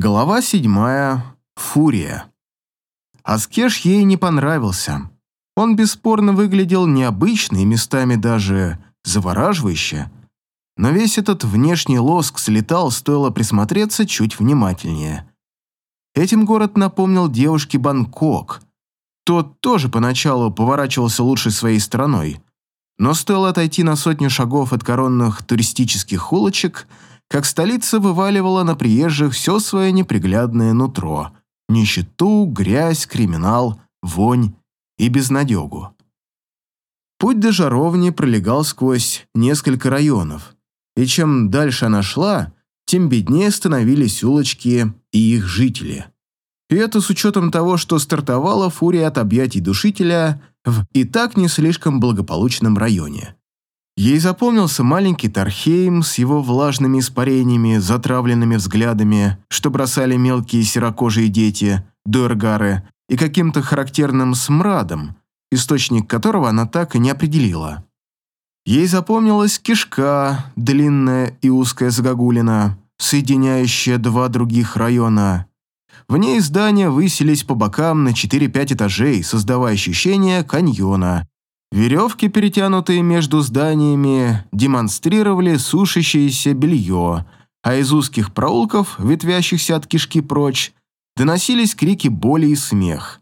Глава седьмая. Фурия. Аскеш ей не понравился. Он бесспорно выглядел необычно и местами даже завораживающе. Но весь этот внешний лоск слетал, стоило присмотреться чуть внимательнее. Этим город напомнил девушке Бангкок. Тот тоже поначалу поворачивался лучшей своей стороной. Но стоило отойти на сотню шагов от коронных туристических улочек – как столица вываливала на приезжих все свое неприглядное нутро. Нищету, грязь, криминал, вонь и безнадегу. Путь до жаровни пролегал сквозь несколько районов, и чем дальше она шла, тем беднее становились улочки и их жители. И это с учетом того, что стартовала фурия от объятий душителя в и так не слишком благополучном районе. Ей запомнился маленький Тархейм с его влажными испарениями, затравленными взглядами, что бросали мелкие серокожие дети, дуэргары, и каким-то характерным смрадом, источник которого она так и не определила. Ей запомнилась кишка, длинная и узкая загогулина, соединяющая два других района. В ней здания высились по бокам на 4-5 этажей, создавая ощущение каньона, Веревки, перетянутые между зданиями, демонстрировали сушащееся белье, а из узких проулков, ветвящихся от кишки прочь, доносились крики боли и смех.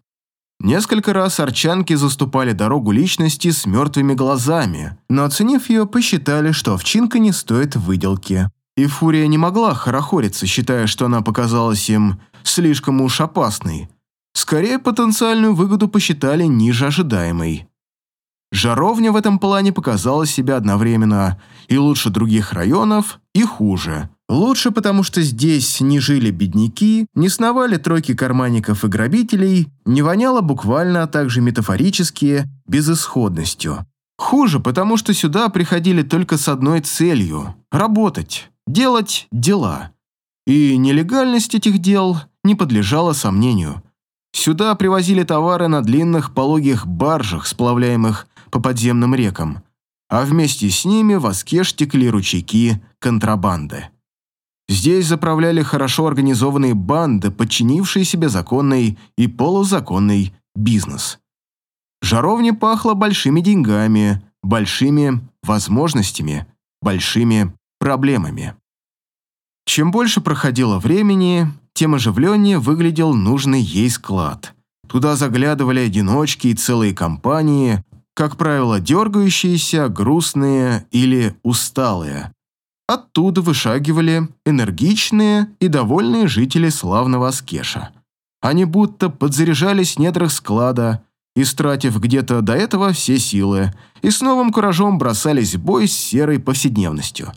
Несколько раз арчанки заступали дорогу личности с мертвыми глазами, но, оценив ее, посчитали, что овчинка не стоит выделки. И Фурия не могла хорохориться, считая, что она показалась им слишком уж опасной. Скорее, потенциальную выгоду посчитали ниже ожидаемой. Жаровня в этом плане показала себя одновременно и лучше других районов, и хуже. Лучше, потому что здесь не жили бедняки, не сновали тройки карманников и грабителей, не воняло буквально, а также метафорически, безысходностью. Хуже, потому что сюда приходили только с одной целью – работать, делать дела. И нелегальность этих дел не подлежала сомнению. Сюда привозили товары на длинных пологих баржах, сплавляемых по подземным рекам, а вместе с ними в Аскеш текли ручейки контрабанды. Здесь заправляли хорошо организованные банды, подчинившие себе законный и полузаконный бизнес. Жаровня пахла большими деньгами, большими возможностями, большими проблемами. Чем больше проходило времени, тем оживленнее выглядел нужный ей склад. Туда заглядывали одиночки и целые компании, как правило, дергающиеся, грустные или усталые. Оттуда вышагивали энергичные и довольные жители славного Аскеша. Они будто подзаряжались недрах склада, истратив где-то до этого все силы, и с новым куражом бросались в бой с серой повседневностью.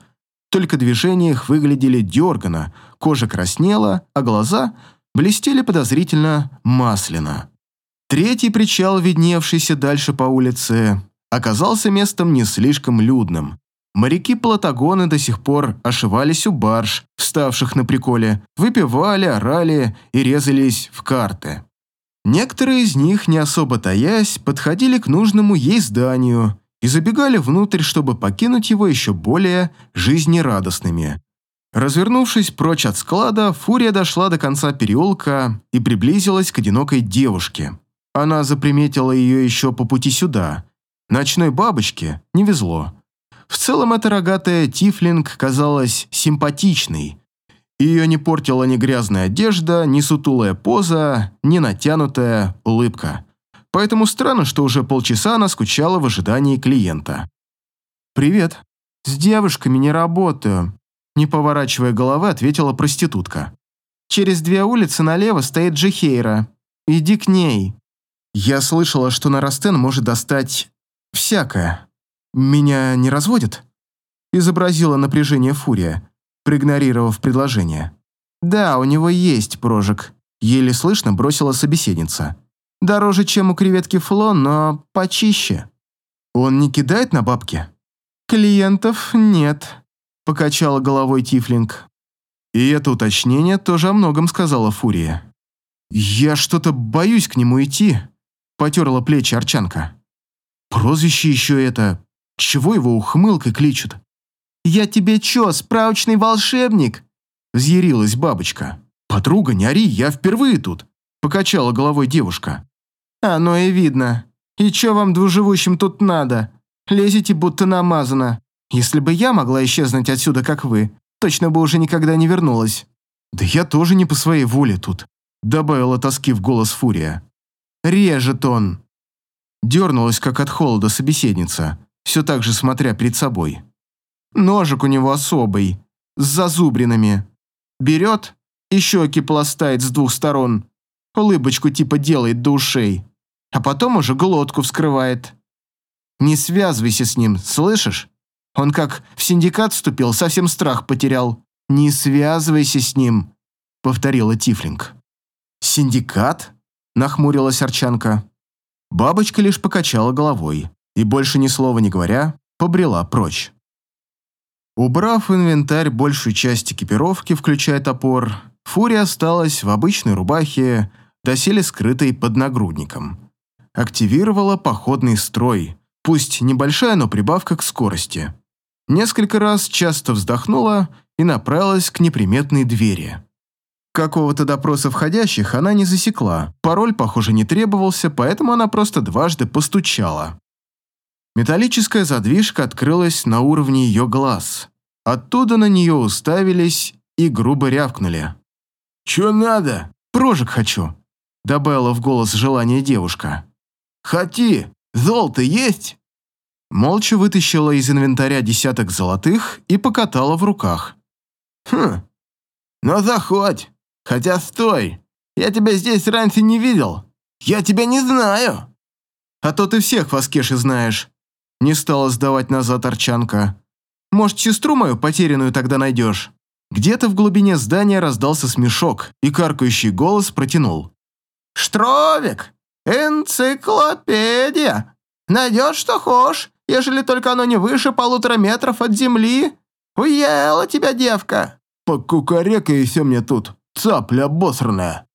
Только движения их выглядели дерганно, кожа краснела, а глаза блестели подозрительно масляно. Третий причал, видневшийся дальше по улице, оказался местом не слишком людным. Моряки-платагоны до сих пор ошивались у барж, вставших на приколе, выпивали, орали и резались в карты. Некоторые из них, не особо таясь, подходили к нужному ей зданию и забегали внутрь, чтобы покинуть его еще более жизнерадостными. Развернувшись прочь от склада, Фурия дошла до конца переулка и приблизилась к одинокой девушке. Она заприметила ее еще по пути сюда. Ночной бабочке не везло. В целом эта рогатая тифлинг казалась симпатичной. Ее не портила ни грязная одежда, ни сутулая поза, ни натянутая улыбка. Поэтому странно, что уже полчаса она скучала в ожидании клиента. «Привет. С девушками не работаю», не поворачивая головы, ответила проститутка. «Через две улицы налево стоит Джихейра. Иди к ней». Я слышала, что Нарастен может достать всякое. Меня не разводит? Изобразила напряжение Фурия, проигнорировав предложение. Да, у него есть прожиг. Еле слышно бросила собеседница. Дороже, чем у креветки Флон, но почище. Он не кидает на бабки? Клиентов нет, покачала головой Тифлинг. И это уточнение тоже о многом сказала Фурия. Я что-то боюсь к нему идти, Потерла плечи Арчанка. Прозвище еще это... Чего его ухмылкой кличут? «Я тебе чё, справочный волшебник?» Взъярилась бабочка. «Подруга, не ори, я впервые тут», — покачала головой девушка. «Оно и видно. И чё вам двуживущим тут надо? Лезете будто намазано. Если бы я могла исчезнуть отсюда, как вы, точно бы уже никогда не вернулась». «Да я тоже не по своей воле тут», — добавила тоски в голос Фурия. «Режет он». Дернулась, как от холода собеседница, все так же смотря перед собой. Ножик у него особый, с зазубринами. Берет и щеки пластает с двух сторон. Улыбочку типа делает до ушей. А потом уже глотку вскрывает. Не связывайся с ним, слышишь? Он как в синдикат вступил, совсем страх потерял. Не связывайся с ним, повторила Тифлинг. Синдикат? Нахмурилась Арчанка. Бабочка лишь покачала головой и, больше ни слова не говоря, побрела прочь. Убрав инвентарь большую часть экипировки, включая топор, Фурия осталась в обычной рубахе, доселе скрытой под нагрудником. Активировала походный строй, пусть небольшая, но прибавка к скорости. Несколько раз часто вздохнула и направилась к неприметной двери. Какого-то допроса входящих она не засекла, пароль, похоже, не требовался, поэтому она просто дважды постучала. Металлическая задвижка открылась на уровне ее глаз. Оттуда на нее уставились и грубо рявкнули. «Чё надо?» «Прожик хочу», — добавила в голос желание девушка. «Хоти, золото есть?» Молча вытащила из инвентаря десяток золотых и покатала в руках. «Хм, ну заходь, хотя стой, я тебя здесь раньше не видел, я тебя не знаю». «А то ты всех в Аскеше знаешь», — не стала сдавать назад Арчанка. «Может, сестру мою потерянную тогда найдешь?» Где-то в глубине здания раздался смешок, и каркающий голос протянул. «Штровик, энциклопедия! Найдешь, что хочешь, ежели только оно не выше полутора метров от земли. Уела тебя девка!» «Покукарекай все мне тут, цапля обосранная!»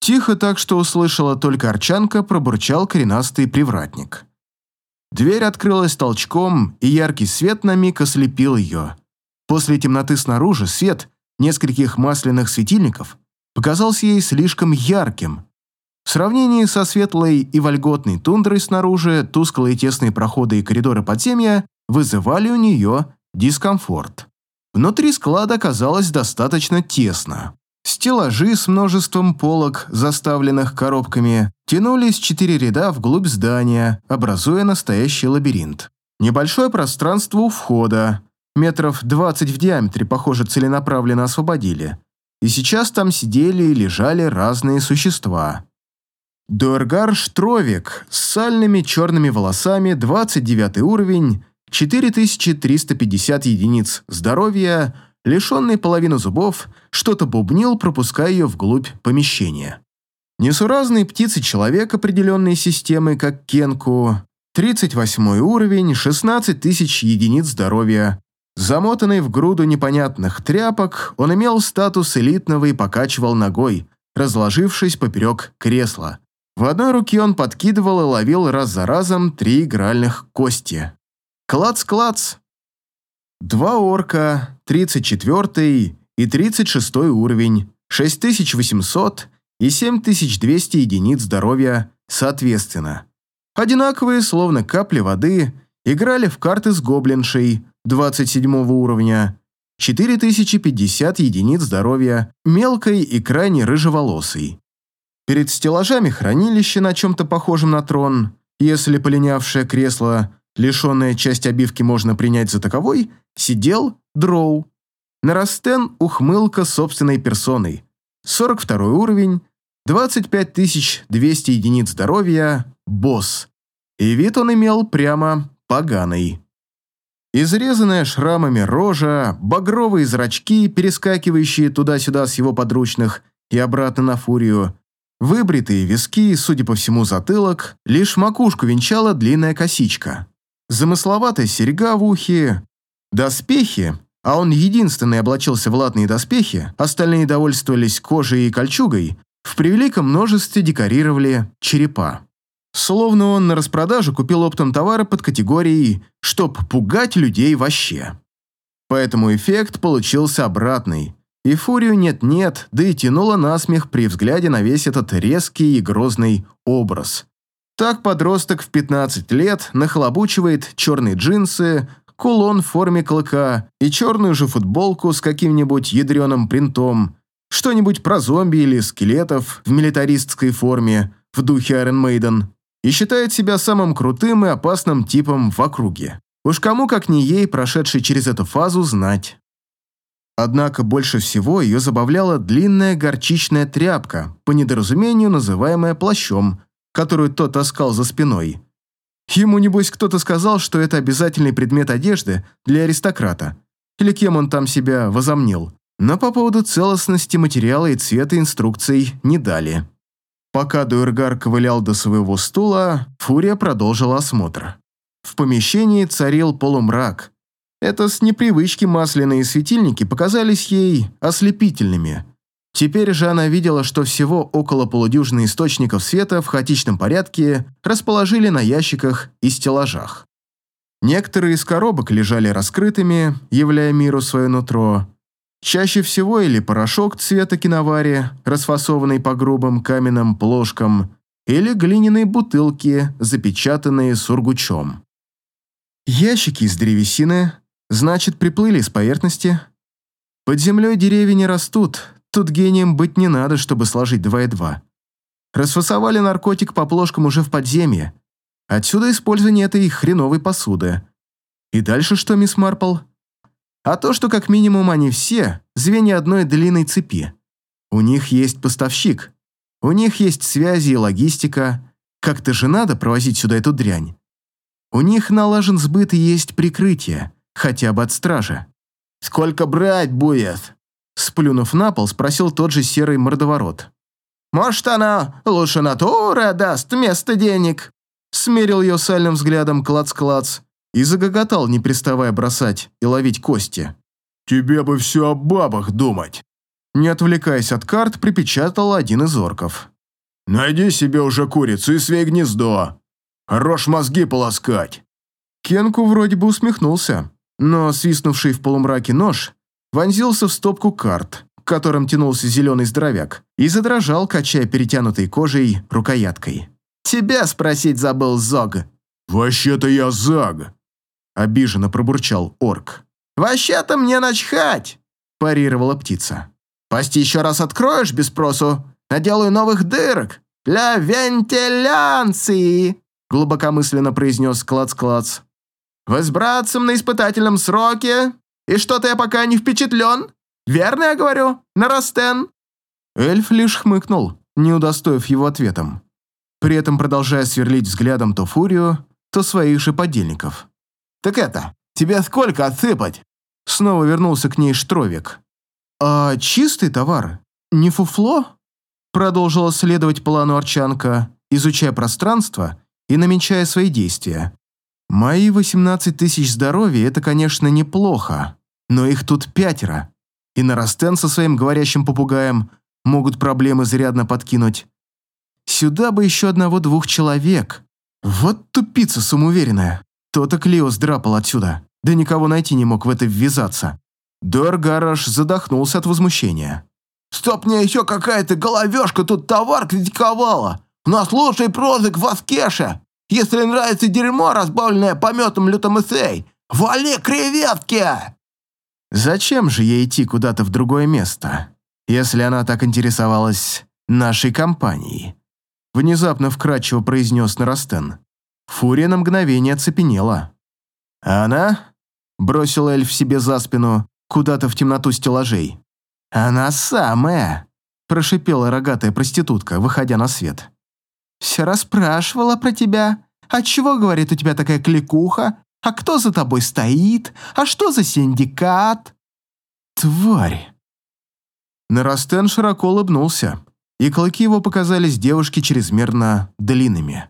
Тихо так, что услышала только Арчанка, пробурчал коренастый привратник. Дверь открылась толчком, и яркий свет на миг ослепил ее. После темноты снаружи свет нескольких масляных светильников показался ей слишком ярким. В сравнении со светлой и вольготной тундрой снаружи, тусклые тесные проходы и коридоры подземья вызывали у нее дискомфорт. Внутри склада оказалось достаточно тесно. Стеллажи с множеством полок, заставленных коробками, тянулись четыре ряда вглубь здания, образуя настоящий лабиринт. Небольшое пространство у входа, метров 20 в диаметре, похоже, целенаправленно освободили. И сейчас там сидели и лежали разные существа. Дуэргар Штровик с сальными черными волосами, 29 уровень, 4350 единиц здоровья, лишенный половины зубов, что-то бубнил, пропуская ее вглубь помещения. Несуразный птицы-человек определенной системы, как Кенку, 38 уровень, 16 тысяч единиц здоровья, Замотанный в груду непонятных тряпок, он имел статус элитного и покачивал ногой, разложившись поперек кресла. В одной руке он подкидывал и ловил раз за разом три игральных кости. Клац-клац. Два орка, 34 и 36 уровень, 6800 и 7200 единиц здоровья соответственно. Одинаковые, словно капли воды, играли в карты с гоблиншей, 27 уровня, 4050 единиц здоровья, мелкой и крайне рыжеволосой. Перед стеллажами хранилище на чем-то похожем на трон, если полинявшее кресло, лишенное часть обивки можно принять за таковой, сидел дроу. На Растен ухмылка собственной персоной. 42 уровень, 25200 единиц здоровья, босс. И вид он имел прямо поганый. Изрезанная шрамами рожа, багровые зрачки, перескакивающие туда-сюда с его подручных и обратно на фурию, выбритые виски, судя по всему, затылок, лишь макушку венчала длинная косичка. Замысловатая серьга в ухе, доспехи, а он единственный облачился в латные доспехи, остальные довольствовались кожей и кольчугой, в превеликом множестве декорировали черепа. Словно он на распродаже купил оптом товары под категорией «чтоб пугать людей вообще». Поэтому эффект получился обратный. И Фурию нет-нет, да и тянуло насмех при взгляде на весь этот резкий и грозный образ. Так подросток в 15 лет нахлобучивает черные джинсы, кулон в форме клыка и черную же футболку с каким-нибудь ядреным принтом, что-нибудь про зомби или скелетов в милитаристской форме в духе Iron Maiden и считает себя самым крутым и опасным типом в округе. Уж кому, как не ей, прошедшей через эту фазу, знать. Однако больше всего ее забавляла длинная горчичная тряпка, по недоразумению называемая плащом, которую тот таскал за спиной. Ему, небось, кто-то сказал, что это обязательный предмет одежды для аристократа, или кем он там себя возомнил. Но по поводу целостности материала и цвета инструкций не дали. Пока Дуэргар ковылял до своего стула, Фурия продолжила осмотр. В помещении царил полумрак. Это с непривычки масляные светильники показались ей ослепительными. Теперь же она видела, что всего около полудюжины источников света в хаотичном порядке расположили на ящиках и стеллажах. Некоторые из коробок лежали раскрытыми, являя миру свое нутро, Чаще всего или порошок цвета киновари, расфасованный по грубым каменным плошкам, или глиняные бутылки, запечатанные сургучом. Ящики из древесины, значит, приплыли с поверхности. Под землей деревья не растут, тут гением быть не надо, чтобы сложить два и два. Расфасовали наркотик по плошкам уже в подземье. Отсюда использование этой хреновой посуды. И дальше что, мисс Марпл? а то, что как минимум они все звенья одной длинной цепи. У них есть поставщик, у них есть связи и логистика, как-то же надо провозить сюда эту дрянь. У них налажен сбыт и есть прикрытие, хотя бы от стражи. «Сколько брать будет?» Сплюнув на пол, спросил тот же серый мордоворот. «Может, она лучше натура даст вместо денег?» Смерил ее сальным взглядом клац-клац и загоготал, не приставая бросать и ловить кости. «Тебе бы все о бабах думать!» Не отвлекаясь от карт, припечатал один из орков. «Найди себе уже курицу и свей гнездо! Хорош мозги полоскать!» Кенку вроде бы усмехнулся, но свистнувший в полумраке нож вонзился в стопку карт, к которым тянулся зеленый здоровяк, и задрожал, качая перетянутой кожей рукояткой. «Тебя спросить забыл, Зог!» «Вообще-то я Заг!» Обиженно пробурчал орк. «Вообще-то мне начхать!» парировала птица. «Пасти еще раз откроешь без спросу, наделаю новых дырок для вентиляции!» глубокомысленно произнес Клац-Клац. «Вы с братцем на испытательном сроке, и что-то я пока не впечатлен. Верно я говорю, Нарастен?» Эльф лишь хмыкнул, не удостоив его ответом, при этом продолжая сверлить взглядом то Фурию, то своих же подельников. «Так это, тебе сколько отсыпать?» Снова вернулся к ней Штровик. «А чистый товар? Не фуфло?» Продолжила следовать плану Арчанка, изучая пространство и намечая свои действия. «Мои 18 тысяч здоровья – это, конечно, неплохо, но их тут пятеро, и Нарастен со своим говорящим попугаем могут проблемы зарядно подкинуть. Сюда бы еще одного-двух человек. Вот тупица самоуверенная. То-то Клиос драпал отсюда, да никого найти не мог в это ввязаться. Доргараш задохнулся от возмущения. «Стоп, мне еще какая-то головешка тут товар критиковала! У нас лучший прозык в Аскеше! Если нравится дерьмо, разбавленное пометом лютомысей, вали креветки!» Зачем же ей идти куда-то в другое место, если она так интересовалась нашей компанией? Внезапно вкратчиво произнес Нарастен. Фурия на мгновение оцепенела. «А она?» – бросил эльф себе за спину, куда-то в темноту стеллажей. «Она самая!» – прошипела рогатая проститутка, выходя на свет. «Все расспрашивала про тебя. А чего, говорит, у тебя такая кликуха? А кто за тобой стоит? А что за синдикат?» «Тварь!» Нарастен широко улыбнулся, и клыки его показались девушке чрезмерно длинными.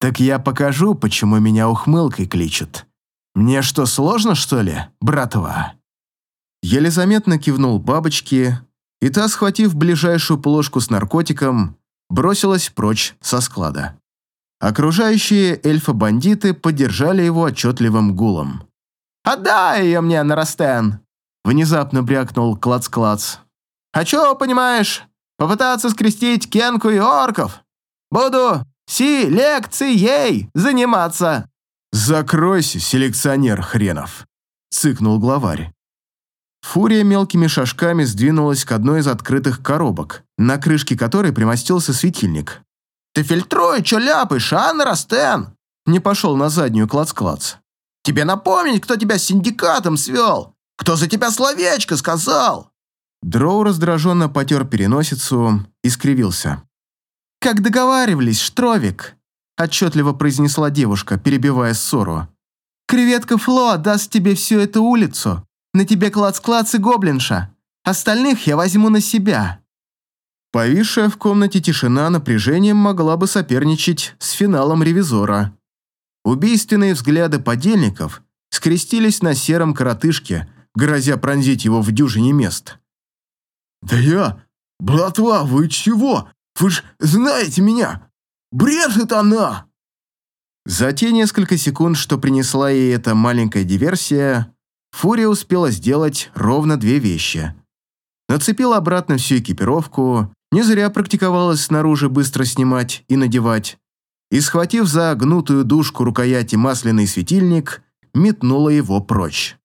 Так я покажу, почему меня ухмылкой кличут. Мне что, сложно, что ли, братва?» Еле заметно кивнул бабочке, и та, схватив ближайшую плошку с наркотиком, бросилась прочь со склада. Окружающие эльфа-бандиты поддержали его отчетливым гулом. «Отдай ее мне, Нарастен! Внезапно брякнул клац-клац. «Хочу, понимаешь, попытаться скрестить Кенку и орков. Буду си лекцией заниматься». «Закройся, селекционер хренов», — цыкнул главарь. Фурия мелкими шажками сдвинулась к одной из открытых коробок, на крышке которой примостился светильник. «Ты фильтруй, чё ляпаешь, а, Нарастен?» Не пошел на заднюю клац-клац. «Тебе напомнить, кто тебя с синдикатом свел? Кто за тебя словечко сказал?» Дроу раздраженно потер переносицу и скривился. «Как договаривались, Штровик», – отчетливо произнесла девушка, перебивая ссору. «Креветка Фло даст тебе всю эту улицу, на тебе клац-клац и гоблинша. Остальных я возьму на себя». Повисшая в комнате тишина напряжением могла бы соперничать с финалом ревизора. Убийственные взгляды подельников скрестились на сером коротышке, грозя пронзить его в дюжине мест. «Да я... Братва, вы чего? Вы ж знаете меня! Брешет она!» За те несколько секунд, что принесла ей эта маленькая диверсия, Фурия успела сделать ровно две вещи. Нацепила обратно всю экипировку, не зря практиковалась снаружи быстро снимать и надевать, и, схватив за гнутую дужку рукояти масляный светильник, метнула его прочь.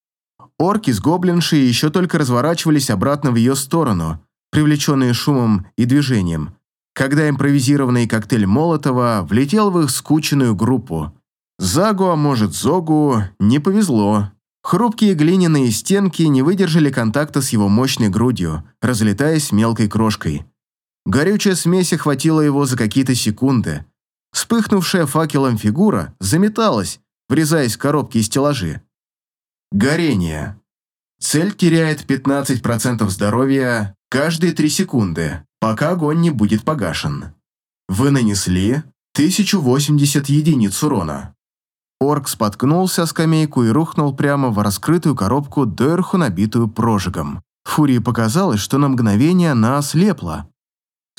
Орки с гоблиншей еще только разворачивались обратно в ее сторону, привлеченные шумом и движением, когда импровизированный коктейль Молотова влетел в их скученную группу. Загу, а может Зогу, не повезло. Хрупкие глиняные стенки не выдержали контакта с его мощной грудью, разлетаясь мелкой крошкой. Горючая смесь охватила его за какие-то секунды. Вспыхнувшая факелом фигура заметалась, врезаясь в коробки и стеллажи. Горение. Цель теряет 15% здоровья каждые 3 секунды, пока огонь не будет погашен. Вы нанесли 1080 единиц урона. Орк споткнулся о скамейку и рухнул прямо в раскрытую коробку, доверху набитую прожигом. Фурии показалось, что на мгновение она ослепла.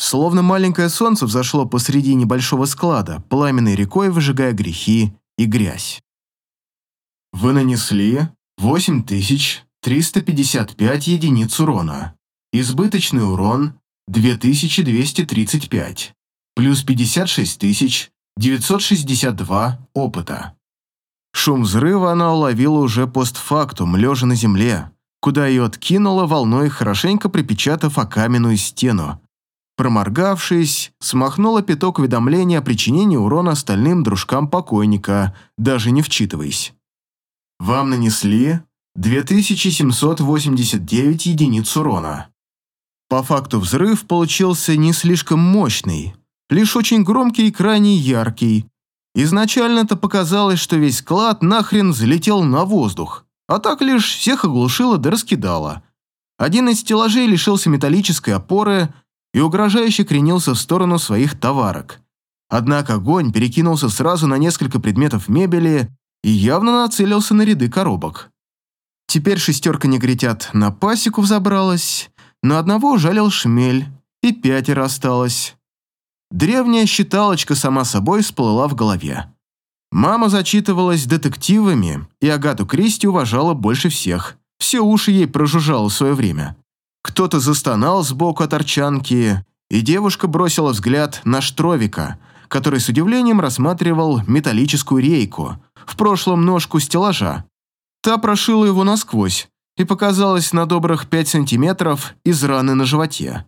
Словно маленькое солнце взошло посреди небольшого склада, пламенной рекой выжигая грехи и грязь. Вы нанесли 8355 единиц урона. Избыточный урон 2235, плюс 56962 опыта. Шум взрыва она уловила уже постфактум, лежа на земле, куда ее откинуло волной, хорошенько припечатав о каменную стену. Проморгавшись, смахнула пяток уведомления о причинении урона остальным дружкам покойника, даже не вчитываясь. Вам нанесли 2789 единиц урона. По факту взрыв получился не слишком мощный, лишь очень громкий и крайне яркий, Изначально-то показалось, что весь клад нахрен взлетел на воздух, а так лишь всех оглушило да раскидало. Один из стеллажей лишился металлической опоры и угрожающе кренился в сторону своих товарок. Однако огонь перекинулся сразу на несколько предметов мебели и явно нацелился на ряды коробок. Теперь шестерка негритят на пасеку взобралась, но одного жалил шмель, и пятеро осталось. Древняя считалочка сама собой всплыла в голове. Мама зачитывалась детективами, и Агату Кристи уважала больше всех. Все уши ей прожужжало в свое время. Кто-то застонал сбоку от арчанки, и девушка бросила взгляд на Штровика, который с удивлением рассматривал металлическую рейку, в прошлом ножку стеллажа. Та прошила его насквозь и показалась на добрых 5 сантиметров из раны на животе.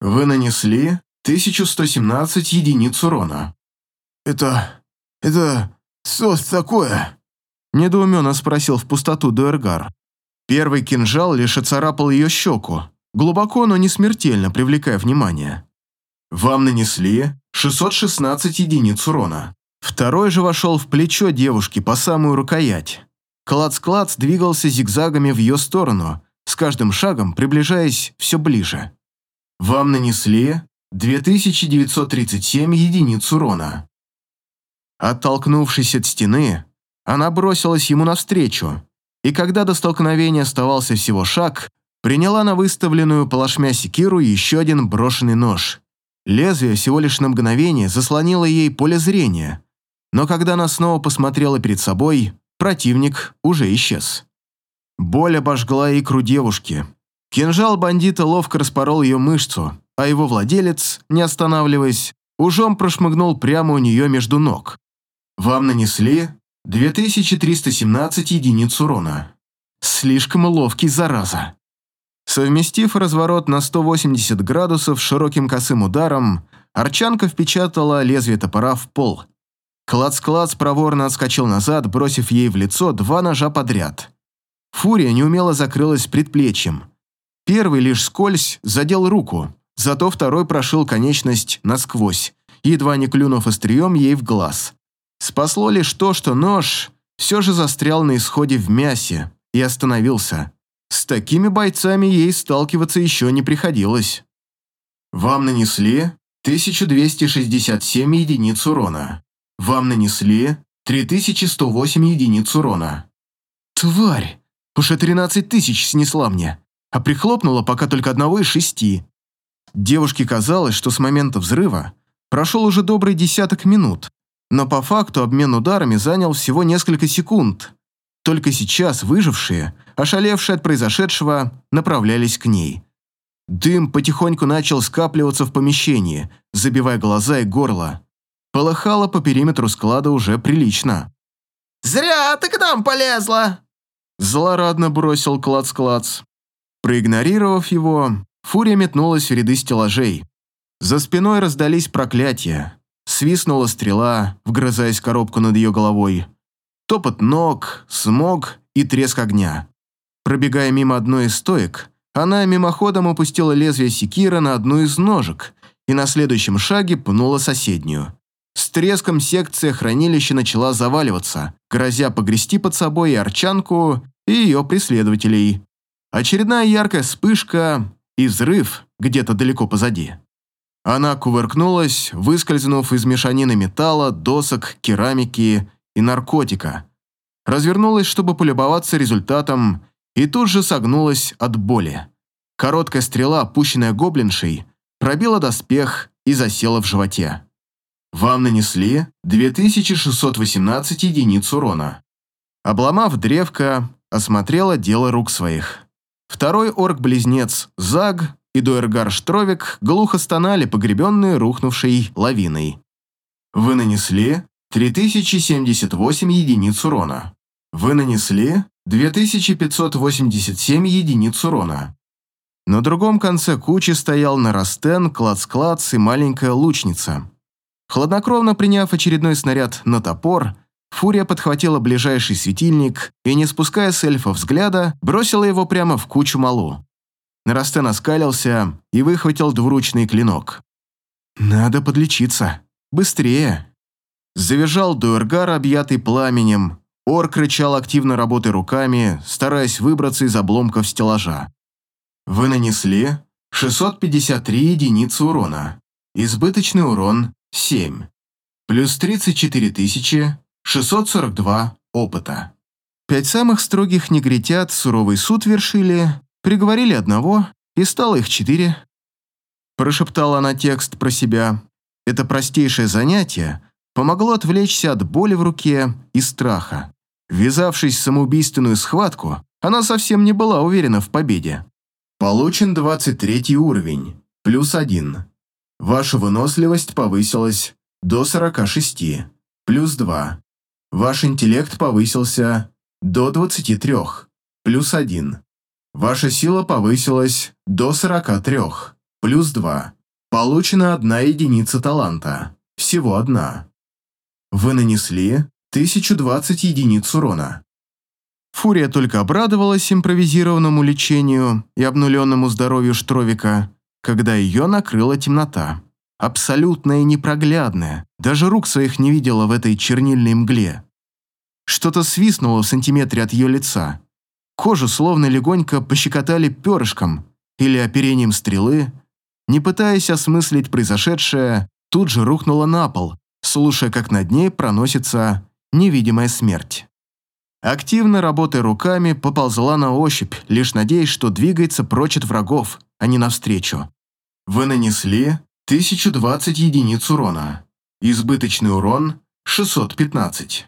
Вы нанесли 1117 единиц урона. «Это... это... что такое?» Недоуменно спросил в пустоту Дуэргар. Первый кинжал лишь оцарапал ее щеку, глубоко, но не смертельно, привлекая внимание. Вам нанесли 616 единиц урона. Второй же вошел в плечо девушки по самую рукоять. Клац-клац двигался зигзагами в ее сторону, с каждым шагом приближаясь все ближе. Вам нанесли 2937 единиц урона. Оттолкнувшись от стены, она бросилась ему навстречу, и когда до столкновения оставался всего шаг, приняла на выставленную полошмя секиру еще один брошенный нож. Лезвие всего лишь на мгновение заслонило ей поле зрения, но когда она снова посмотрела перед собой, противник уже исчез. Боль обожгла икру девушки. Кинжал бандита ловко распорол ее мышцу, а его владелец, не останавливаясь, ужом прошмыгнул прямо у нее между ног. Вам нанесли 2317 единиц урона. Слишком ловкий, зараза. Совместив разворот на 180 градусов широким косым ударом, Арчанка впечатала лезвие топора в пол. Клац-клац проворно отскочил назад, бросив ей в лицо два ножа подряд. Фурия неумело закрылась предплечьем. Первый лишь скользь задел руку, зато второй прошил конечность насквозь, едва не клюнув острием ей в глаз. Спасло лишь то, что нож все же застрял на исходе в мясе и остановился. С такими бойцами ей сталкиваться еще не приходилось. Вам нанесли 1267 единиц урона. Вам нанесли 3108 единиц урона. Тварь! Уже 13 тысяч снесла мне, а прихлопнула пока только одного из шести. Девушке казалось, что с момента взрыва прошел уже добрый десяток минут, но по факту обмен ударами занял всего несколько секунд. Только сейчас выжившие, ошалевшие от произошедшего, направлялись к ней. Дым потихоньку начал скапливаться в помещении, забивая глаза и горло. Полыхало по периметру склада уже прилично. «Зря ты к нам полезла!» Злорадно бросил клац-клац. Проигнорировав его, фурия метнулась в ряды стеллажей. За спиной раздались проклятия. Свистнула стрела, вгрызаясь в коробку над ее головой. Топот ног, смог и треск огня. Пробегая мимо одной из стоек, она мимоходом опустила лезвие секира на одну из ножек и на следующем шаге пнула соседнюю. С треском секция хранилища начала заваливаться, грозя погрести под собой и арчанку, и ее преследователей. Очередная яркая вспышка и взрыв где-то далеко позади. Она кувыркнулась, выскользнув из мешанины металла, досок, керамики и наркотика. Развернулась, чтобы полюбоваться результатом, и тут же согнулась от боли. Короткая стрела, пущенная гоблиншей, пробила доспех и засела в животе. Вам нанесли 2618 единиц урона. Обломав древко, осмотрела дело рук своих. Второй орк-близнец Заг и Дуэргар Штровик глухо стонали, погребенные рухнувшей лавиной. Вы нанесли 3078 единиц урона. Вы нанесли 2587 единиц урона. На другом конце кучи стоял Нарастен, Клац-Клац и маленькая лучница. Хладнокровно приняв очередной снаряд на топор, Фурия подхватила ближайший светильник и, не спуская с эльфа взгляда, бросила его прямо в кучу малу. Нарастен оскалился и выхватил двуручный клинок. «Надо подлечиться. Быстрее!» Завизжал Дуэргар, объятый пламенем. Орк рычал, активно работая руками, стараясь выбраться из обломков стеллажа. Вы нанесли 653 единицы урона. Избыточный урон 7. Плюс 34 642 опыта. Пять самых строгих негритят суровый суд вершили, приговорили одного, и стало их четыре. Прошептала она текст про себя. Это простейшее занятие помогло отвлечься от боли в руке и страха. Ввязавшись в самоубийственную схватку, она совсем не была уверена в победе. Получен 23 уровень, плюс 1. Ваша выносливость повысилась до 46, плюс 2. Ваш интеллект повысился до 23, плюс 1. Ваша сила повысилась до 43, плюс 2. Получена одна единица таланта, всего одна. Вы нанесли 1020 единиц урона. Фурия только обрадовалась импровизированному лечению и обнуленному здоровью Штровика, когда ее накрыла темнота. Абсолютная и непроглядная, даже рук своих не видела в этой чернильной мгле. Что-то свистнуло в сантиметре от ее лица. Кожу словно легонько пощекотали перышком или оперением стрелы. Не пытаясь осмыслить произошедшее, тут же рухнула на пол, слушая, как над ней проносится невидимая смерть. Активно работая руками, поползла на ощупь, лишь надеясь, что двигается прочь от врагов, а не навстречу. Вы нанесли 1020 единиц урона. Избыточный урон 615.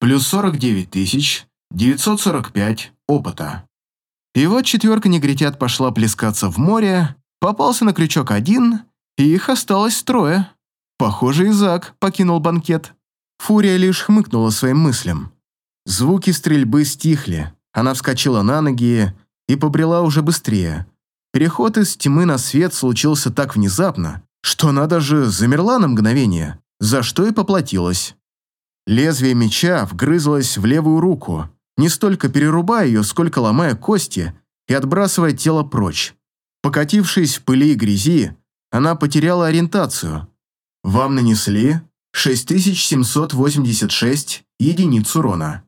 Плюс 49 945 опыта. И вот четверка негритят пошла плескаться в море, попался на крючок один, и их осталось трое. Похоже, Изак покинул банкет. Фурия лишь хмыкнула своим мыслям. Звуки стрельбы стихли, она вскочила на ноги и побрела уже быстрее. Переход из тьмы на свет случился так внезапно, что она даже замерла на мгновение, за что и поплатилась. Лезвие меча вгрызлось в левую руку, не столько перерубая ее, сколько ломая кости и отбрасывая тело прочь. Покатившись в пыли и грязи, она потеряла ориентацию. Вам нанесли 6786 единиц урона.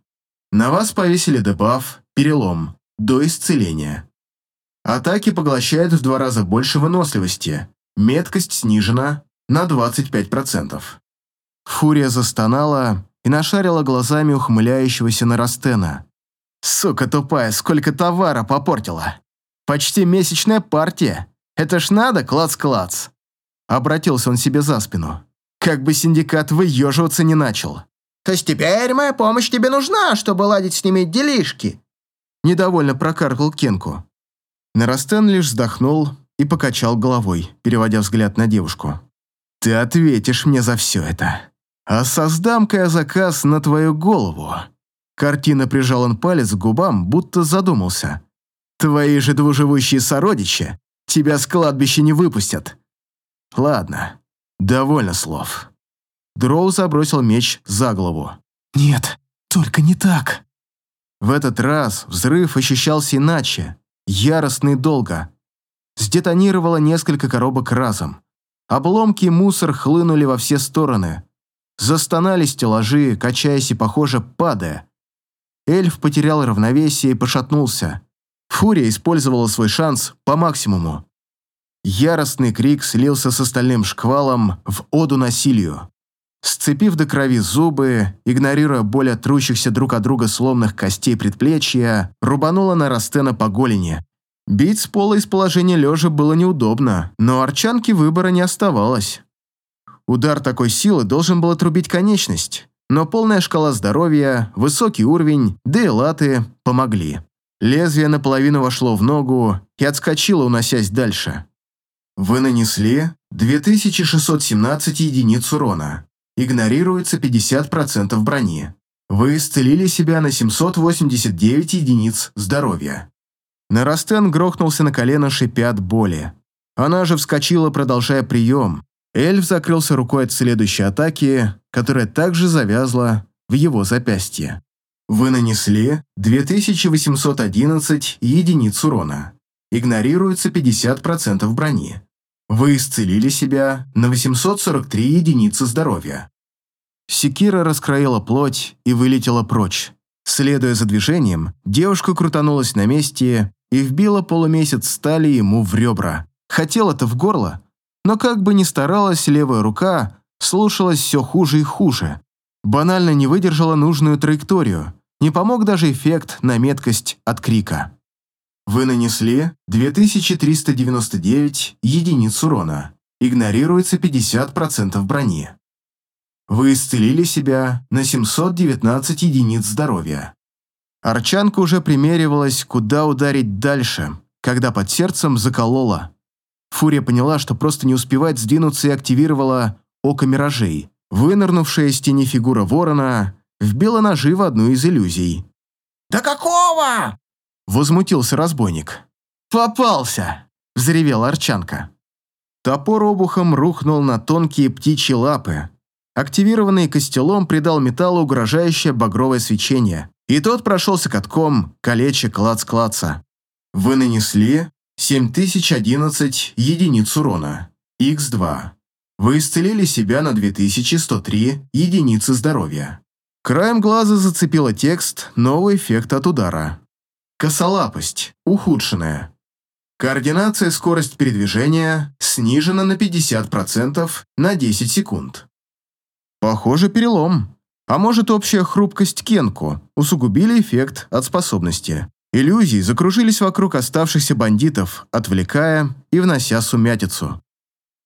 На вас повесили дебаф «Перелом» до исцеления. Атаки поглощают в два раза больше выносливости, меткость снижена на 25%. Фурия застонала и нашарила глазами ухмыляющегося Нарастена. «Сука тупая, сколько товара попортила! Почти месячная партия! Это ж надо, клац-клац!» Обратился он себе за спину. «Как бы синдикат выеживаться не начал!» «То есть теперь моя помощь тебе нужна, чтобы ладить с ними делишки?» Недовольно прокаркал Кенку. Нарастен лишь вздохнул и покачал головой, переводя взгляд на девушку. «Ты ответишь мне за все это. А создам-ка я заказ на твою голову». Картина прижал он палец к губам, будто задумался. «Твои же двуживущие сородичи тебя с кладбища не выпустят». «Ладно, довольно слов». Дроу забросил меч за голову. «Нет, только не так». В этот раз взрыв ощущался иначе, яростно и долго. Сдетонировало несколько коробок разом. Обломки и мусор хлынули во все стороны. Застонали стеллажи, качаясь и, похоже, падая. Эльф потерял равновесие и пошатнулся. Фурия использовала свой шанс по максимуму. Яростный крик слился с остальным шквалом в оду насилию. Сцепив до крови зубы, игнорируя боль от трущихся друг от друга сломанных костей предплечья, рубанула на Растена по голени. Бить с пола из положения лежа было неудобно, но арчанке выбора не оставалось. Удар такой силы должен был отрубить конечность, но полная шкала здоровья, высокий уровень, да и латы помогли. Лезвие наполовину вошло в ногу и отскочило, уносясь дальше. Вы нанесли 2617 единиц урона. Игнорируется 50% брони. Вы исцелили себя на 789 единиц здоровья. Нарастен грохнулся на колено, шипя от боли. Она же вскочила, продолжая прием. Эльф закрылся рукой от следующей атаки, которая также завязла в его запястье. Вы нанесли 2811 единиц урона. Игнорируется 50% брони. Вы исцелили себя на 843 единицы здоровья. Секира раскроила плоть и вылетела прочь. Следуя за движением, девушка крутанулась на месте и вбила полумесяц стали ему в ребра. Хотела-то в горло, но как бы ни старалась, левая рука слушалась все хуже и хуже. Банально не выдержала нужную траекторию. Не помог даже эффект на меткость от крика. Вы нанесли 2399 единиц урона. Игнорируется 50% брони. Вы исцелили себя на 719 единиц здоровья. Арчанка уже примеривалась, куда ударить дальше, когда под сердцем заколола. Фурия поняла, что просто не успевает сдвинуться и активировала око миражей. Вынырнувшая из тени фигура ворона вбила ножи в одну из иллюзий. «Да какого?» Возмутился разбойник. «Попался!» – взревела Арчанка. Топор обухом рухнул на тонкие птичьи лапы. Активированный костелом придал металлу угрожающее багровое свечение, и тот прошелся катком, калеча клац-клаца. Вы нанесли 7011 единиц урона, Х2. Вы исцелили себя на 2103 единицы здоровья. Краем глаза зацепила текст «Новый эффект от удара». Косолапость. Ухудшенная. Координация и скорость передвижения снижена на 50% на 10 секунд. Похоже, перелом. А может, общая хрупкость Кенку усугубили эффект от способности. Иллюзии закружились вокруг оставшихся бандитов, отвлекая и внося сумятицу.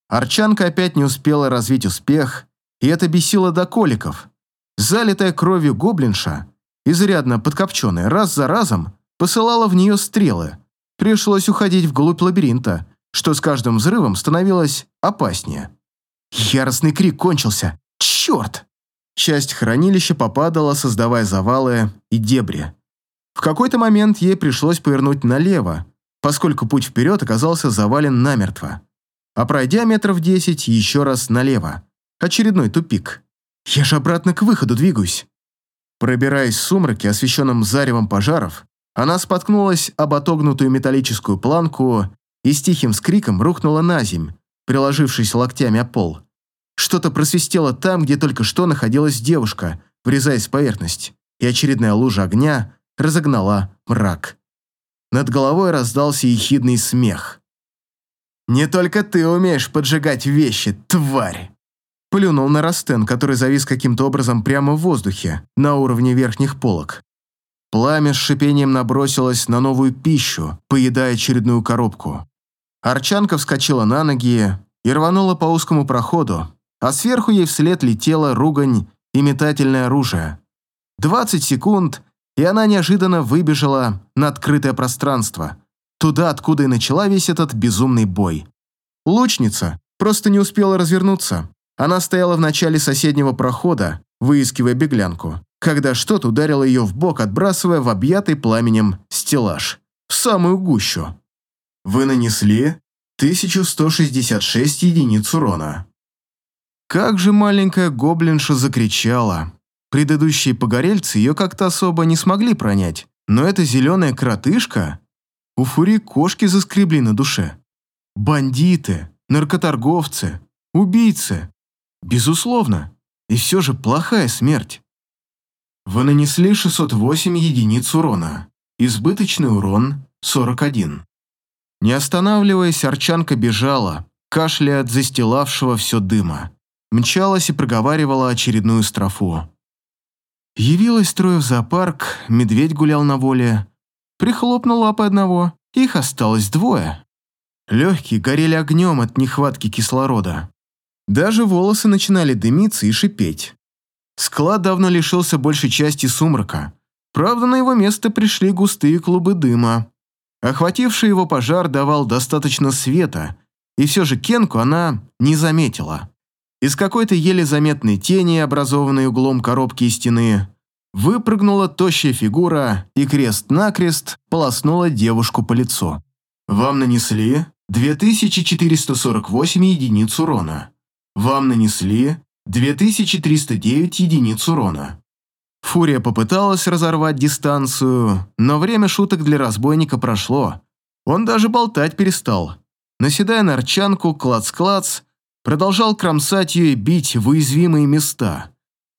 Арчанка опять не успела развить успех, и это бесило до коликов. Залитая кровью гоблинша, изрядно подкопченная раз за разом, посылала в нее стрелы. Пришлось уходить вглубь лабиринта, что с каждым взрывом становилось опаснее. Яростный крик кончился. «Черт!» Часть хранилища попадала, создавая завалы и дебри. В какой-то момент ей пришлось повернуть налево, поскольку путь вперед оказался завален намертво. А пройдя метров десять, еще раз налево. Очередной тупик. Я же обратно к выходу двигаюсь. Пробираясь в сумраке, освещенном заревом пожаров, она споткнулась об отогнутую металлическую планку и с тихим скриком рухнула на земь, приложившись локтями о пол. Что-то просвистело там, где только что находилась девушка, врезаясь в поверхность, и очередная лужа огня разогнала мрак. Над головой раздался ехидный смех. «Не только ты умеешь поджигать вещи, тварь!» Плюнул на Растен, который завис каким-то образом прямо в воздухе, на уровне верхних полок. Пламя с шипением набросилось на новую пищу, поедая очередную коробку. Арчанка вскочила на ноги и рванула по узкому проходу, а сверху ей вслед летела ругань и метательное оружие. 20 секунд, и она неожиданно выбежала на открытое пространство, туда, откуда и начала весь этот безумный бой. Лучница просто не успела развернуться. Она стояла в начале соседнего прохода, выискивая беглянку, когда что-то ударило ее в бок, отбрасывая в объятый пламенем стеллаж, в самую гущу. Вы нанесли 1166 единиц урона. Как же маленькая гоблинша закричала. Предыдущие погорельцы ее как-то особо не смогли пронять, но эта зеленая кротышка... У Фури кошки заскребли на душе. Бандиты, наркоторговцы, убийцы. Безусловно. И все же плохая смерть. Вы нанесли 608 единиц урона. Избыточный урон 41. Не останавливаясь, Арчанка бежала, кашляя от застилавшего все дыма. Мчалась и проговаривала очередную строфу. Явилась трое в зоопарк, медведь гулял на воле. Прихлопнул лапы одного, их осталось двое. Легкие горели огнем от нехватки кислорода. Даже волосы начинали дымиться и шипеть. Склад давно лишился большей части сумрака. Правда, на его место пришли густые клубы дыма. Охвативший его пожар давал достаточно света, и все же Кенку она не заметила. Из какой-то еле заметной тени, образованной углом коробки и стены, выпрыгнула тощая фигура и крест-накрест полоснула девушку по лицу. Вам нанесли 2448 единиц урона. Вам нанесли 2309 единиц урона. Фурия попыталась разорвать дистанцию, но время шуток для разбойника прошло. Он даже болтать перестал. Наседая на арчанку, клац-клац, продолжал кромсать ее и бить в уязвимые места.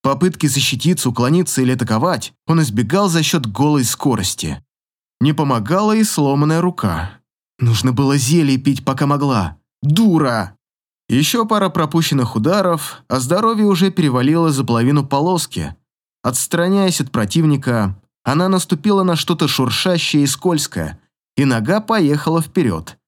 Попытки защититься, уклониться или атаковать он избегал за счет голой скорости. Не помогала и сломанная рука. Нужно было зелье пить, пока могла. Дура! Еще пара пропущенных ударов, а здоровье уже перевалило за половину полоски. Отстраняясь от противника, она наступила на что-то шуршащее и скользкое, и нога поехала вперед.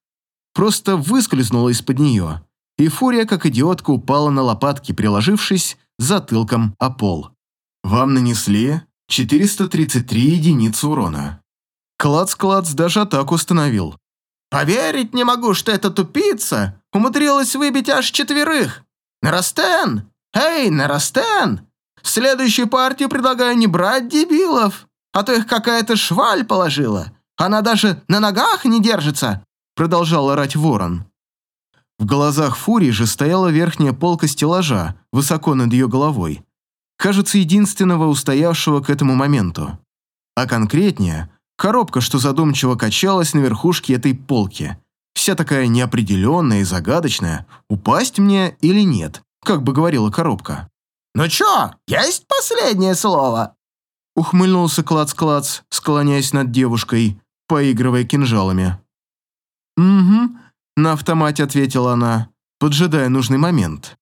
Просто выскользнула из-под нее и Фурия, как идиотка, упала на лопатки, приложившись затылком о пол. Вам нанесли 433 единицы урона. Клац-клац даже атаку остановил. «Поверить не могу, что эта тупица умудрилась выбить аж четверых! Нарастен! Эй, Нарастен! Следующую партию предлагаю не брать дебилов, а то их какая-то шваль положила. Она даже на ногах не держится!» Продолжал орать ворон. В глазах Фурии же стояла верхняя полка стеллажа, высоко над ее головой. Кажется, единственного устоявшего к этому моменту. А конкретнее, коробка, что задумчиво качалась на верхушке этой полки. Вся такая неопределенная и загадочная, упасть мне или нет, как бы говорила коробка. «Ну чё, есть последнее слово?» Ухмыльнулся Клац-Клац, склоняясь над девушкой, поигрывая кинжалами. «Угу», на автомате ответила она, поджидая нужный момент.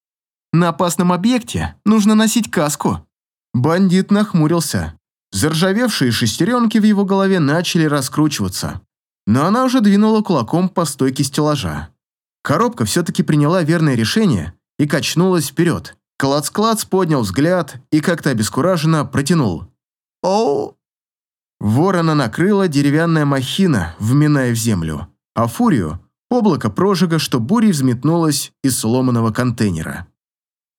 На опасном объекте нужно носить каску. Бандит нахмурился. Заржавевшие шестеренки в его голове начали раскручиваться. Но она уже двинула кулаком по стойке стеллажа. Коробка все-таки приняла верное решение и качнулась вперед. Клац-клац поднял взгляд и как-то обескураженно протянул. «Оу!» Ворона накрыла деревянная махина, вминая в землю, а фурию – облако прожига, что бурей взметнулось из сломанного контейнера.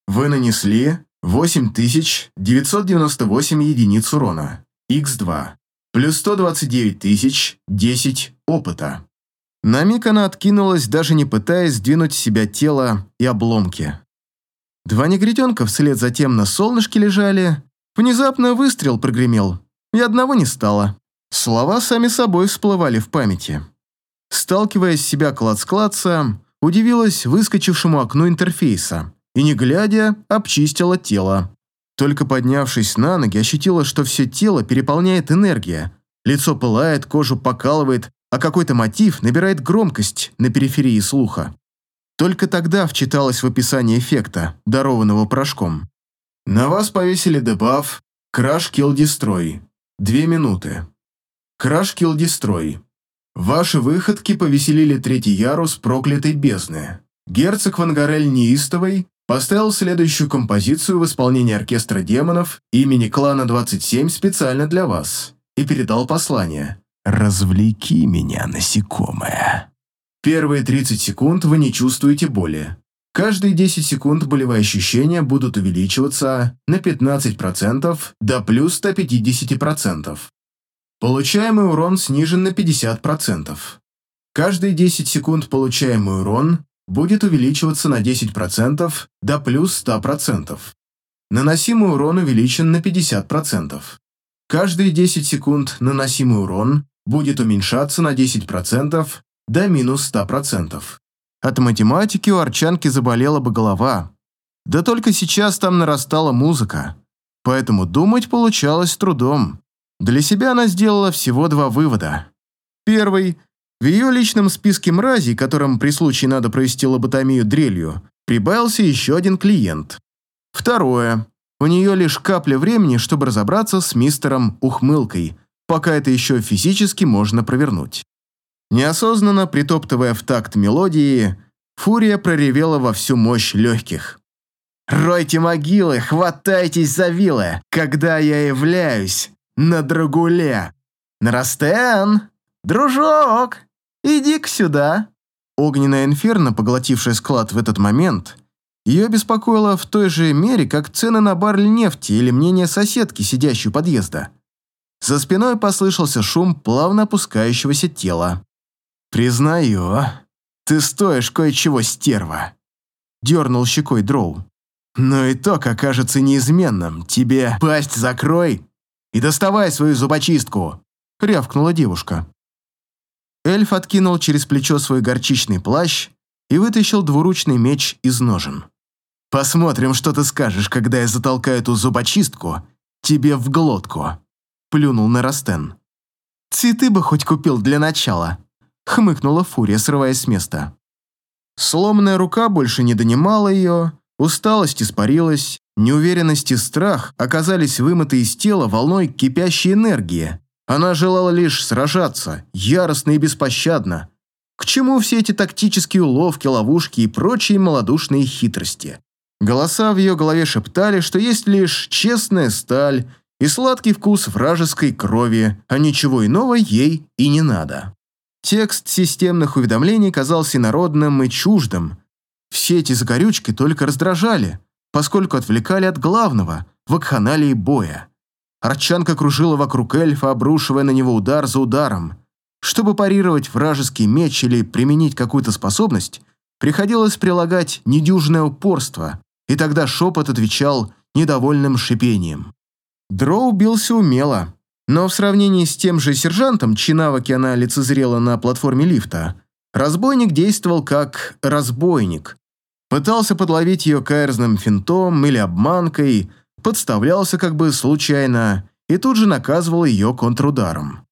Вы нанесли 8998 единиц урона, Х2, плюс 129 тысяч 10 опыта. На миг она откинулась, даже не пытаясь сдвинуть с себя тело и обломки. Два негритенка вслед за тем на солнышке лежали. Внезапно выстрел прогремел, и одного не стало. Слова сами собой всплывали в памяти. Сталкивая с себя клац-клаца, удивилась выскочившему окну интерфейса и, не глядя, обчистила тело. Только поднявшись на ноги, ощутила, что все тело переполняет энергия. Лицо пылает, кожу покалывает, а какой-то мотив набирает громкость на периферии слуха. Только тогда вчиталась в описание эффекта, дарованного порошком. На вас повесили дебаф «Crash Kill Destroy». Две минуты. «Crash Kill Destroy». Ваши выходки повеселили третий ярус проклятой бездны. Герцог Вангарель Неистовый поставил следующую композицию в исполнении оркестра демонов имени клана 27 специально для вас и передал послание. «Развлеки меня, насекомое». Первые 30 секунд вы не чувствуете боли. Каждые 10 секунд болевые ощущения будут увеличиваться на 15% до плюс 150%. Получаемый урон снижен на 50%. Каждые 10 секунд получаемый урон будет увеличиваться на 10% до плюс 100%. Наносимый урон увеличен на 50%. Каждые 10 секунд наносимый урон будет уменьшаться на 10% до минус 100%. От математики у Арчанки заболела бы голова. Да только сейчас там нарастала музыка, поэтому думать получалось трудом. Для себя она сделала всего два вывода. Первый – в ее личном списке мразей, которым при случае надо провести лоботомию дрелью, прибавился еще один клиент. Второе – у нее лишь капля времени, чтобы разобраться с мистером Ухмылкой – пока это еще физически можно провернуть. Неосознанно притоптывая в такт мелодии, фурия проревела во всю мощь легких. «Ройте могилы, хватайтесь за вилы, когда я являюсь на драгуле! Нарастен, дружок, иди-ка сюда!» Огненная инферно, поглотившая склад в этот момент, ее беспокоило в той же мере, как цены на баррель нефти или мнение соседки, сидящей у подъезда. За спиной послышался шум плавно опускающегося тела. «Признаю, ты стоишь кое-чего, стерва!» Дернул щекой дроу. «Но итог окажется неизменным. Тебе пасть закрой и доставай свою зубочистку!» Рявкнула девушка. Эльф откинул через плечо свой горчичный плащ и вытащил двуручный меч из ножен. «Посмотрим, что ты скажешь, когда я затолкаю эту зубочистку тебе в глотку!» плюнул на Растен. «Цветы бы хоть купил для начала», — хмыкнула Фурия, срываясь с места. Сломанная рука больше не донимала ее, усталость испарилась, неуверенность и страх оказались вымыты из тела волной кипящей энергии. Она желала лишь сражаться, яростно и беспощадно. К чему все эти тактические уловки, ловушки и прочие малодушные хитрости? Голоса в ее голове шептали, что есть лишь честная сталь и сладкий вкус вражеской крови, а ничего иного ей и не надо. Текст системных уведомлений казался народным и чуждым. Все эти закорючки только раздражали, поскольку отвлекали от главного – вакханалии боя. Арчанка кружила вокруг эльфа, обрушивая на него удар за ударом. Чтобы парировать вражеский меч или применить какую-то способность, приходилось прилагать недюжное упорство, и тогда шепот отвечал недовольным шипением. Дроу бился умело, но в сравнении с тем же сержантом, чьи навыки она лицезрела на платформе лифта, разбойник действовал как разбойник. Пытался подловить ее каэрзным финтом или обманкой, подставлялся как бы случайно и тут же наказывал ее контрударом.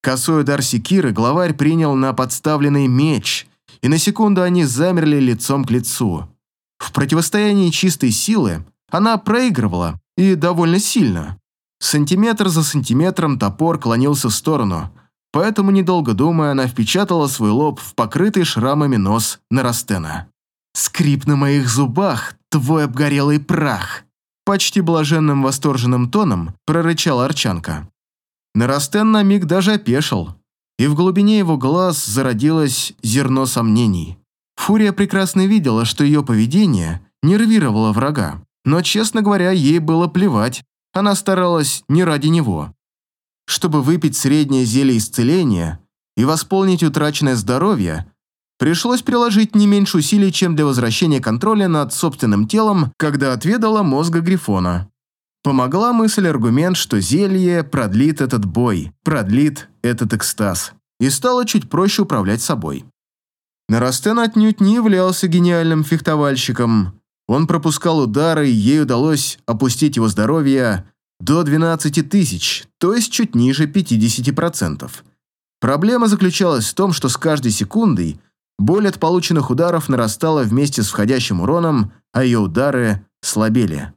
Косой удар секиры главарь принял на подставленный меч, и на секунду они замерли лицом к лицу. В противостоянии чистой силы она проигрывала, и довольно сильно. Сантиметр за сантиметром топор клонился в сторону, поэтому, недолго думая, она впечатала свой лоб в покрытый шрамами нос Нарастена. «Скрип на моих зубах, твой обгорелый прах!» Почти блаженным восторженным тоном прорычала Арчанка. Нарастен на миг даже опешил, и в глубине его глаз зародилось зерно сомнений. Фурия прекрасно видела, что ее поведение нервировало врага, но, честно говоря, ей было плевать, она старалась не ради него. Чтобы выпить среднее зелье исцеления и восполнить утраченное здоровье, пришлось приложить не меньше усилий, чем для возвращения контроля над собственным телом, когда отведала мозга Грифона. Помогла мысль-аргумент, что зелье продлит этот бой, продлит этот экстаз, и стало чуть проще управлять собой. Нарастен отнюдь не являлся гениальным фехтовальщиком. Он пропускал удары, и ей удалось опустить его здоровье до 12 тысяч, то есть чуть ниже 50%. Проблема заключалась в том, что с каждой секундой боль от полученных ударов нарастала вместе с входящим уроном, а ее удары слабели.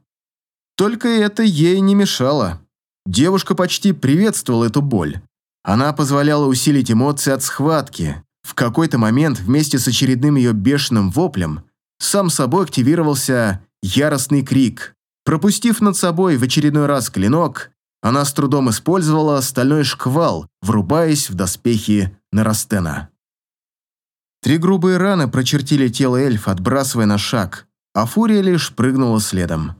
Только это ей не мешало. Девушка почти приветствовала эту боль. Она позволяла усилить эмоции от схватки. В какой-то момент вместе с очередным ее бешеным воплем сам собой активировался яростный крик. Пропустив над собой в очередной раз клинок, она с трудом использовала стальной шквал, врубаясь в доспехи Нарастена. Три грубые раны прочертили тело эльфа, отбрасывая на шаг, а фурия лишь прыгнула следом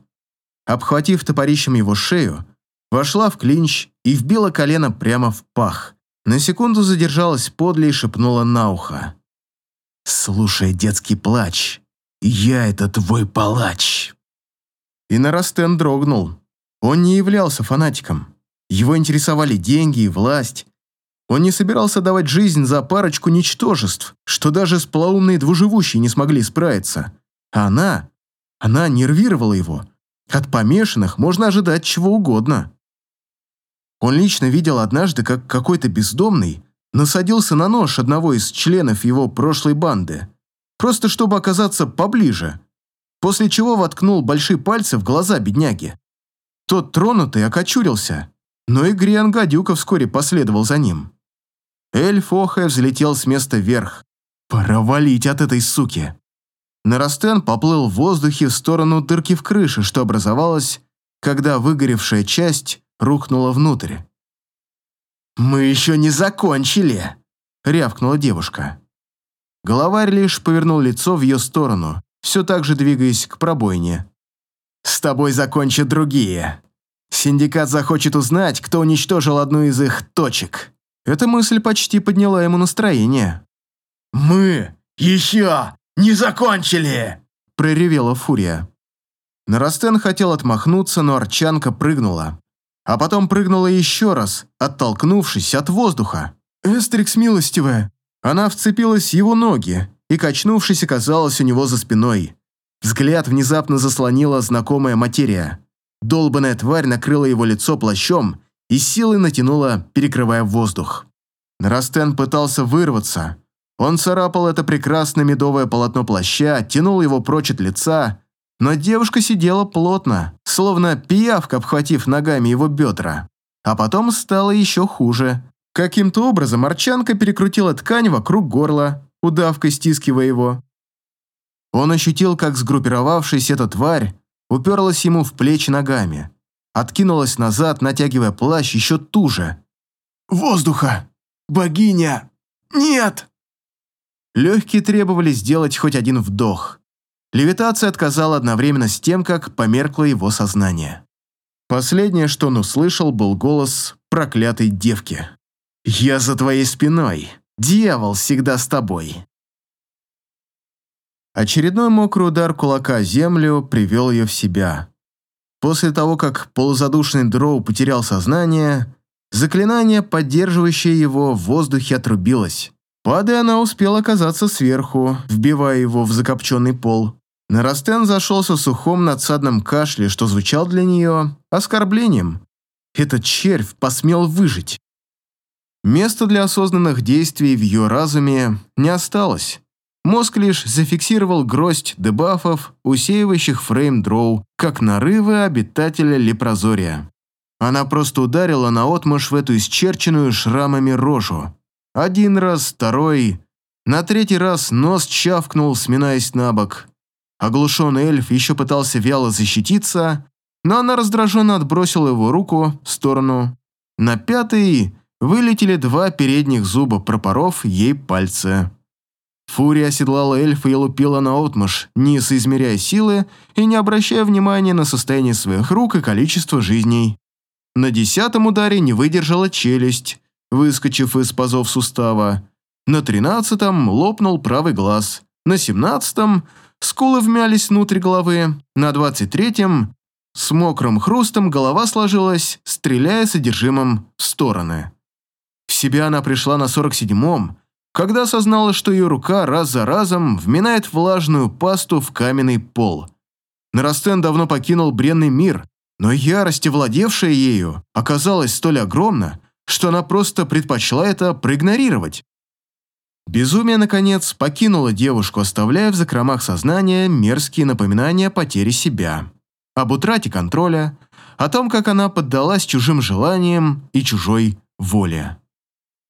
обхватив топорищем его шею, вошла в клинч и вбила колено прямо в пах. На секунду задержалась подле и шепнула на ухо. «Слушай детский плач, я это твой палач». И Нарастен дрогнул. Он не являлся фанатиком. Его интересовали деньги и власть. Он не собирался давать жизнь за парочку ничтожеств, что даже с полоумной двуживущей не смогли справиться. А она, она нервировала его, от помешанных можно ожидать чего угодно. Он лично видел однажды, как какой-то бездомный насадился на нож одного из членов его прошлой банды, просто чтобы оказаться поближе, после чего воткнул большие пальцы в глаза бедняги. Тот тронутый окочурился, но и Гриан Гадюка вскоре последовал за ним. Эльф охая взлетел с места вверх. «Пора валить от этой суки!» Нарастен поплыл в воздухе в сторону дырки в крыше, что образовалась, когда выгоревшая часть рухнула внутрь. «Мы еще не закончили!» — рявкнула девушка. Главарь лишь повернул лицо в ее сторону, все так же двигаясь к пробоине. «С тобой закончат другие. Синдикат захочет узнать, кто уничтожил одну из их точек». Эта мысль почти подняла ему настроение. «Мы еще «Не закончили!» – проревела Фурия. Нарастен хотел отмахнуться, но Арчанка прыгнула. А потом прыгнула еще раз, оттолкнувшись от воздуха. «Эстрикс милостивая!» Она вцепилась в его ноги и, качнувшись, оказалась у него за спиной. Взгляд внезапно заслонила знакомая материя. Долбанная тварь накрыла его лицо плащом и силой натянула, перекрывая воздух. Нарастен пытался вырваться, он царапал это прекрасное медовое полотно плаща, тянул его прочь от лица, но девушка сидела плотно, словно пиявка, обхватив ногами его бедра. А потом стало еще хуже. Каким-то образом Арчанка перекрутила ткань вокруг горла, удавкой стискивая его. Он ощутил, как сгруппировавшись эта тварь уперлась ему в плечи ногами, откинулась назад, натягивая плащ еще туже. «Воздуха! Богиня! Нет!» Легкие требовали сделать хоть один вдох. Левитация отказала одновременно с тем, как померкло его сознание. Последнее, что он услышал, был голос проклятой девки. «Я за твоей спиной. Дьявол всегда с тобой». Очередной мокрый удар кулака о землю привел ее в себя. После того, как полузадушный дроу потерял сознание, заклинание, поддерживающее его в воздухе, отрубилось. Падая, она успела оказаться сверху, вбивая его в закопченный пол. Нарастен зашелся сухом надсадном кашле, что звучал для нее оскорблением. Этот червь посмел выжить. Места для осознанных действий в ее разуме не осталось. Мозг лишь зафиксировал гроздь дебафов, усеивающих фрейм дроу, как нарывы обитателя лепрозория. Она просто ударила наотмашь в эту исчерченную шрамами рожу. Один раз, второй. На третий раз нос чавкнул, сминаясь на бок. Оглушенный эльф еще пытался вяло защититься, но она раздраженно отбросила его руку в сторону На пятый вылетели два передних зуба, пропоров ей пальцы. Фурия оседлала эльфа и лупила на отмышь, не соизмеряя силы и не обращая внимания на состояние своих рук и количество жизней. На десятом ударе не выдержала челюсть, выскочив из пазов сустава. На тринадцатом лопнул правый глаз. На семнадцатом скулы вмялись внутрь головы. На двадцать третьем с мокрым хрустом голова сложилась, стреляя содержимым в стороны. В себя она пришла на сорок седьмом, когда осознала, что ее рука раз за разом вминает влажную пасту в каменный пол. Нарастен давно покинул бренный мир, но ярость, овладевшая ею, оказалась столь огромна, что она просто предпочла это проигнорировать. Безумие, наконец, покинуло девушку, оставляя в закромах сознания мерзкие напоминания о потере себя, об утрате контроля, о том, как она поддалась чужим желаниям и чужой воле.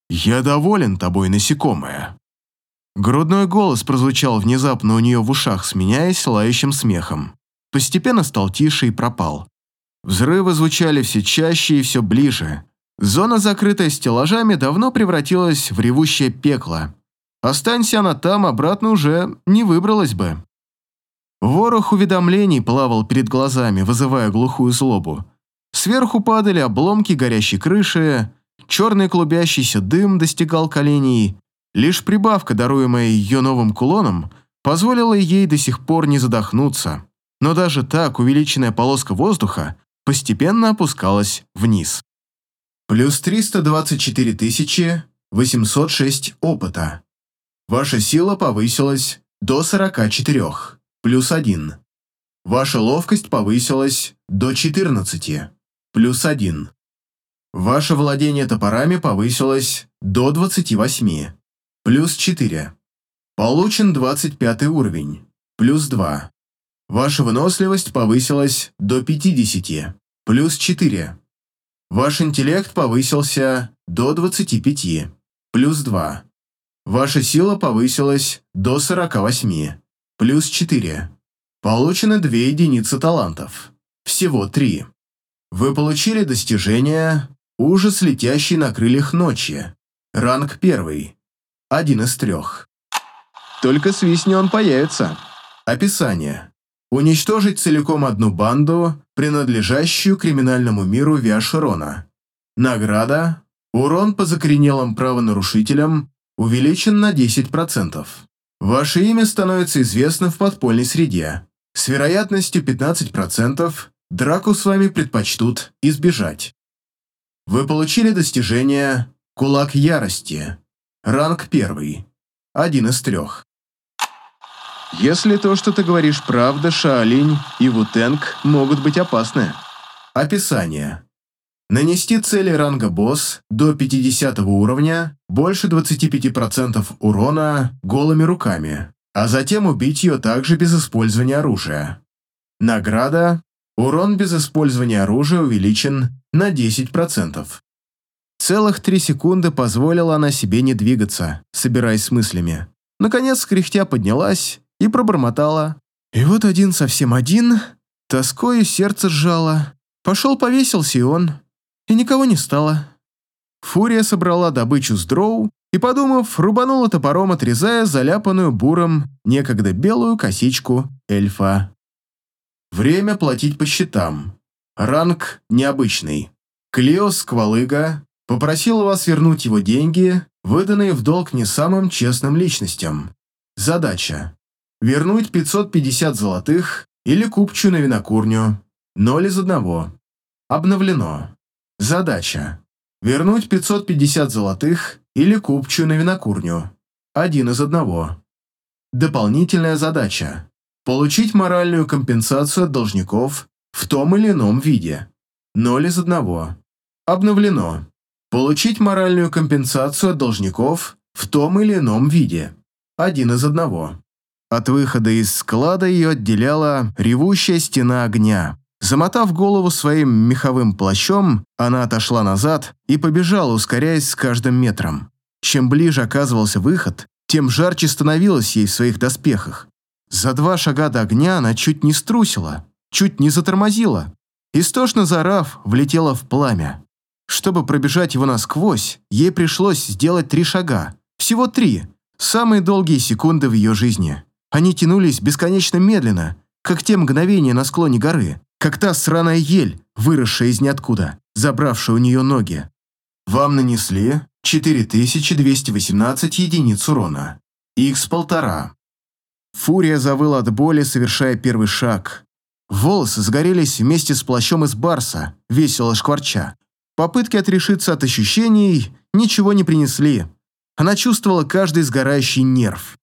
«Я доволен тобой, насекомое». Грудной голос прозвучал внезапно у нее в ушах, сменяясь лающим смехом. Постепенно стал тише и пропал. Взрывы звучали все чаще и все ближе. Зона, закрытая стеллажами, давно превратилась в ревущее пекло. Останься она там, обратно уже не выбралась бы. Ворох уведомлений плавал перед глазами, вызывая глухую злобу. Сверху падали обломки горящей крыши, черный клубящийся дым достигал коленей. Лишь прибавка, даруемая ее новым кулоном, позволила ей до сих пор не задохнуться. Но даже так увеличенная полоска воздуха постепенно опускалась вниз. Плюс 324 806 опыта. Ваша сила повысилась до 44, плюс 1. Ваша ловкость повысилась до 14, плюс 1. Ваше владение топорами повысилось до 28, плюс 4. Получен 25 уровень, плюс 2. Ваша выносливость повысилась до 50, плюс 4. Ваш интеллект повысился до 25, плюс 2. Ваша сила повысилась до 48, плюс 4. Получено 2 единицы талантов, всего 3. Вы получили достижение «Ужас, летящий на крыльях ночи», ранг 1, один из трех. Только свистни он появится. Описание. Уничтожить целиком одну банду, принадлежащую криминальному миру Виашерона. Награда. Урон по закоренелым правонарушителям увеличен на 10%. Ваше имя становится известно в подпольной среде. С вероятностью 15% драку с вами предпочтут избежать. Вы получили достижение «Кулак ярости». Ранг 1. Один из трех. Если то, что ты говоришь, правда, Шаолинь и Вутенг могут быть опасны. Описание. Нанести цели ранга босс до 50 уровня больше 25% урона голыми руками, а затем убить ее также без использования оружия. Награда. Урон без использования оружия увеличен на 10%. Целых три секунды позволила она себе не двигаться, собираясь с мыслями. Наконец, кряхтя поднялась и пробормотала. И вот один совсем один, тоскою сердце сжало. Пошел повесился и он, и никого не стало. Фурия собрала добычу с дроу и, подумав, рубанула топором, отрезая заляпанную буром некогда белую косичку эльфа. Время платить по счетам. Ранг необычный. Клеос Квалыга попросил вас вернуть его деньги, выданные в долг не самым честным личностям. Задача. Вернуть 550 золотых или купчу на винокурню. Ноль из одного. Обновлено. Задача. Вернуть 550 золотых или купчу на винокурню. Один из одного. Дополнительная задача. Получить моральную компенсацию от должников в том или ином виде. Ноль из одного. Обновлено. Получить моральную компенсацию от должников в том или ином виде. Один из одного. От выхода из склада ее отделяла ревущая стена огня. Замотав голову своим меховым плащом, она отошла назад и побежала, ускоряясь с каждым метром. Чем ближе оказывался выход, тем жарче становилось ей в своих доспехах. За два шага до огня она чуть не струсила, чуть не затормозила. Истошно зарав, влетела в пламя. Чтобы пробежать его насквозь, ей пришлось сделать три шага. Всего три. Самые долгие секунды в ее жизни. Они тянулись бесконечно медленно, как те мгновения на склоне горы, как та сраная ель, выросшая из ниоткуда, забравшая у нее ноги. Вам нанесли 4218 единиц урона. Х полтора. Фурия завыла от боли, совершая первый шаг. Волосы сгорелись вместе с плащом из барса, весело шкварча. Попытки отрешиться от ощущений ничего не принесли. Она чувствовала каждый сгорающий нерв.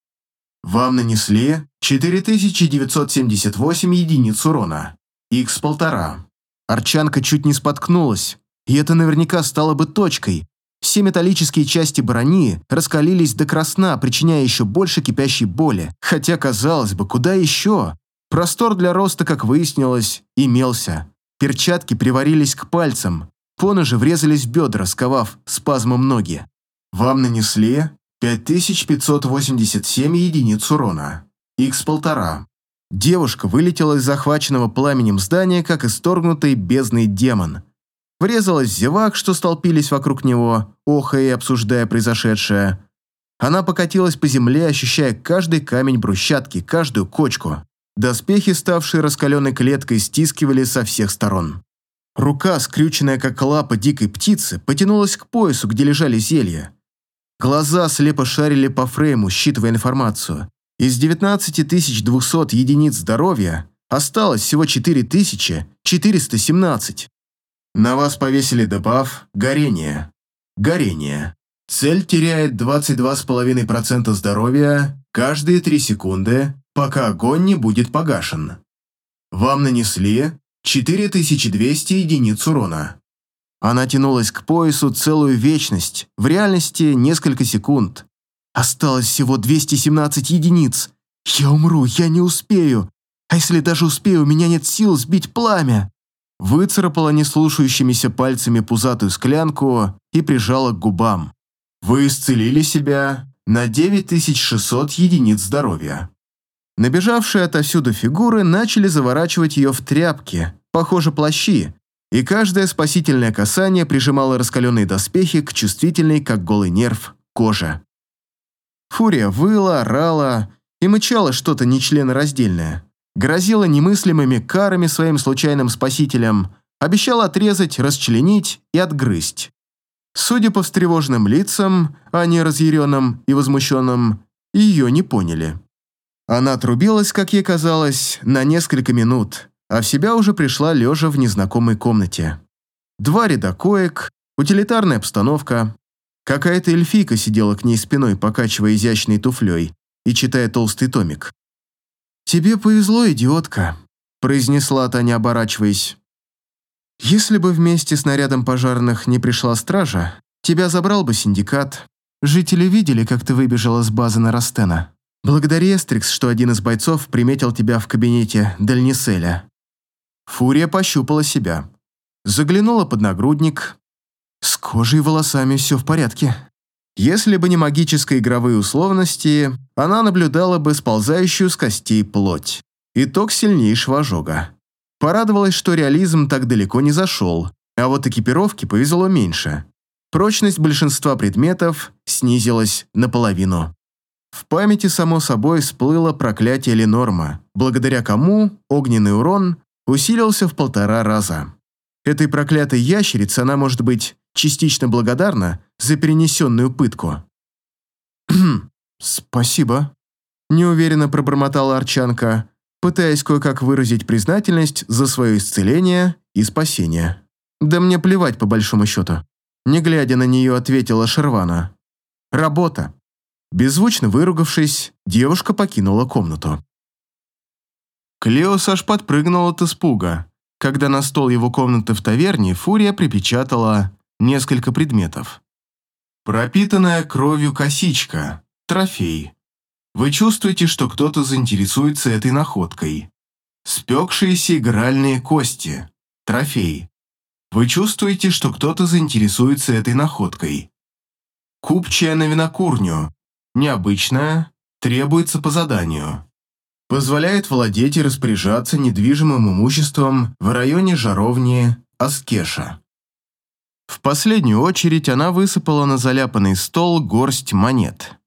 Вам нанесли 4978 единиц урона. Х полтора. Арчанка чуть не споткнулась, и это наверняка стало бы точкой. Все металлические части брони раскалились до красна, причиняя еще больше кипящей боли. Хотя, казалось бы, куда еще? Простор для роста, как выяснилось, имелся. Перчатки приварились к пальцам, Поножи врезались в бедра, сковав спазмом ноги. Вам нанесли 5587 единиц урона. Х полтора. Девушка вылетела из захваченного пламенем здания, как исторгнутый бездный демон. Врезалась в зевак, что столпились вокруг него, охая и обсуждая произошедшее. Она покатилась по земле, ощущая каждый камень брусчатки, каждую кочку. Доспехи, ставшие раскаленной клеткой, стискивали со всех сторон. Рука, скрюченная как лапа дикой птицы, потянулась к поясу, где лежали зелья. Глаза слепо шарили по фрейму, считывая информацию. Из 19200 единиц здоровья осталось всего 4417. На вас повесили дебаф «Горение». Горение. Цель теряет 22,5% здоровья каждые 3 секунды, пока огонь не будет погашен. Вам нанесли 4200 единиц урона. Она тянулась к поясу целую вечность, в реальности несколько секунд. Осталось всего 217 единиц. Я умру, я не успею. А если даже успею, у меня нет сил сбить пламя. Выцарапала неслушающимися пальцами пузатую склянку и прижала к губам. Вы исцелили себя на 9600 единиц здоровья. Набежавшие отовсюду фигуры начали заворачивать ее в тряпки, похоже, плащи, и каждое спасительное касание прижимало раскаленные доспехи к чувствительной, как голый нерв, коже. Фурия выла, орала и мычала что-то нечленораздельное. Грозила немыслимыми карами своим случайным спасителям, обещала отрезать, расчленить и отгрызть. Судя по встревоженным лицам, а не разъяренным и возмущенным, ее не поняли. Она отрубилась, как ей казалось, на несколько минут, а в себя уже пришла лежа в незнакомой комнате. Два ряда коек, утилитарная обстановка. Какая-то эльфийка сидела к ней спиной, покачивая изящной туфлей и читая толстый томик. «Тебе повезло, идиотка», – произнесла Таня, оборачиваясь. «Если бы вместе с нарядом пожарных не пришла стража, тебя забрал бы синдикат. Жители видели, как ты выбежала с базы на Растена. Благодари, Эстрикс, что один из бойцов приметил тебя в кабинете Дальниселя». Фурия пощупала себя. Заглянула под нагрудник. С кожей и волосами все в порядке. Если бы не магические игровые условности, она наблюдала бы сползающую с костей плоть. Итог сильнейшего ожога. Порадовалась, что реализм так далеко не зашел, а вот экипировки повезло меньше. Прочность большинства предметов снизилась наполовину. В памяти, само собой, всплыло проклятие Ленорма, благодаря кому огненный урон усилился в полтора раза. Этой проклятой ящерице она может быть частично благодарна за перенесенную пытку. «Спасибо», – неуверенно пробормотала Арчанка, пытаясь кое-как выразить признательность за свое исцеление и спасение. «Да мне плевать, по большому счету», – не глядя на нее, ответила Шервана. «Работа». Беззвучно выругавшись, девушка покинула комнату. Клеос аж подпрыгнул от испуга, когда на стол его комнаты в таверне Фурия припечатала несколько предметов. Пропитанная кровью косичка, трофей. Вы чувствуете, что кто-то заинтересуется этой находкой. Спекшиеся игральные кости, трофей. Вы чувствуете, что кто-то заинтересуется этой находкой. Купчая на винокурню, необычная, требуется по заданию. Позволяет владеть и распоряжаться недвижимым имуществом в районе жаровни Аскеша. В последнюю очередь она высыпала на заляпанный стол горсть монет.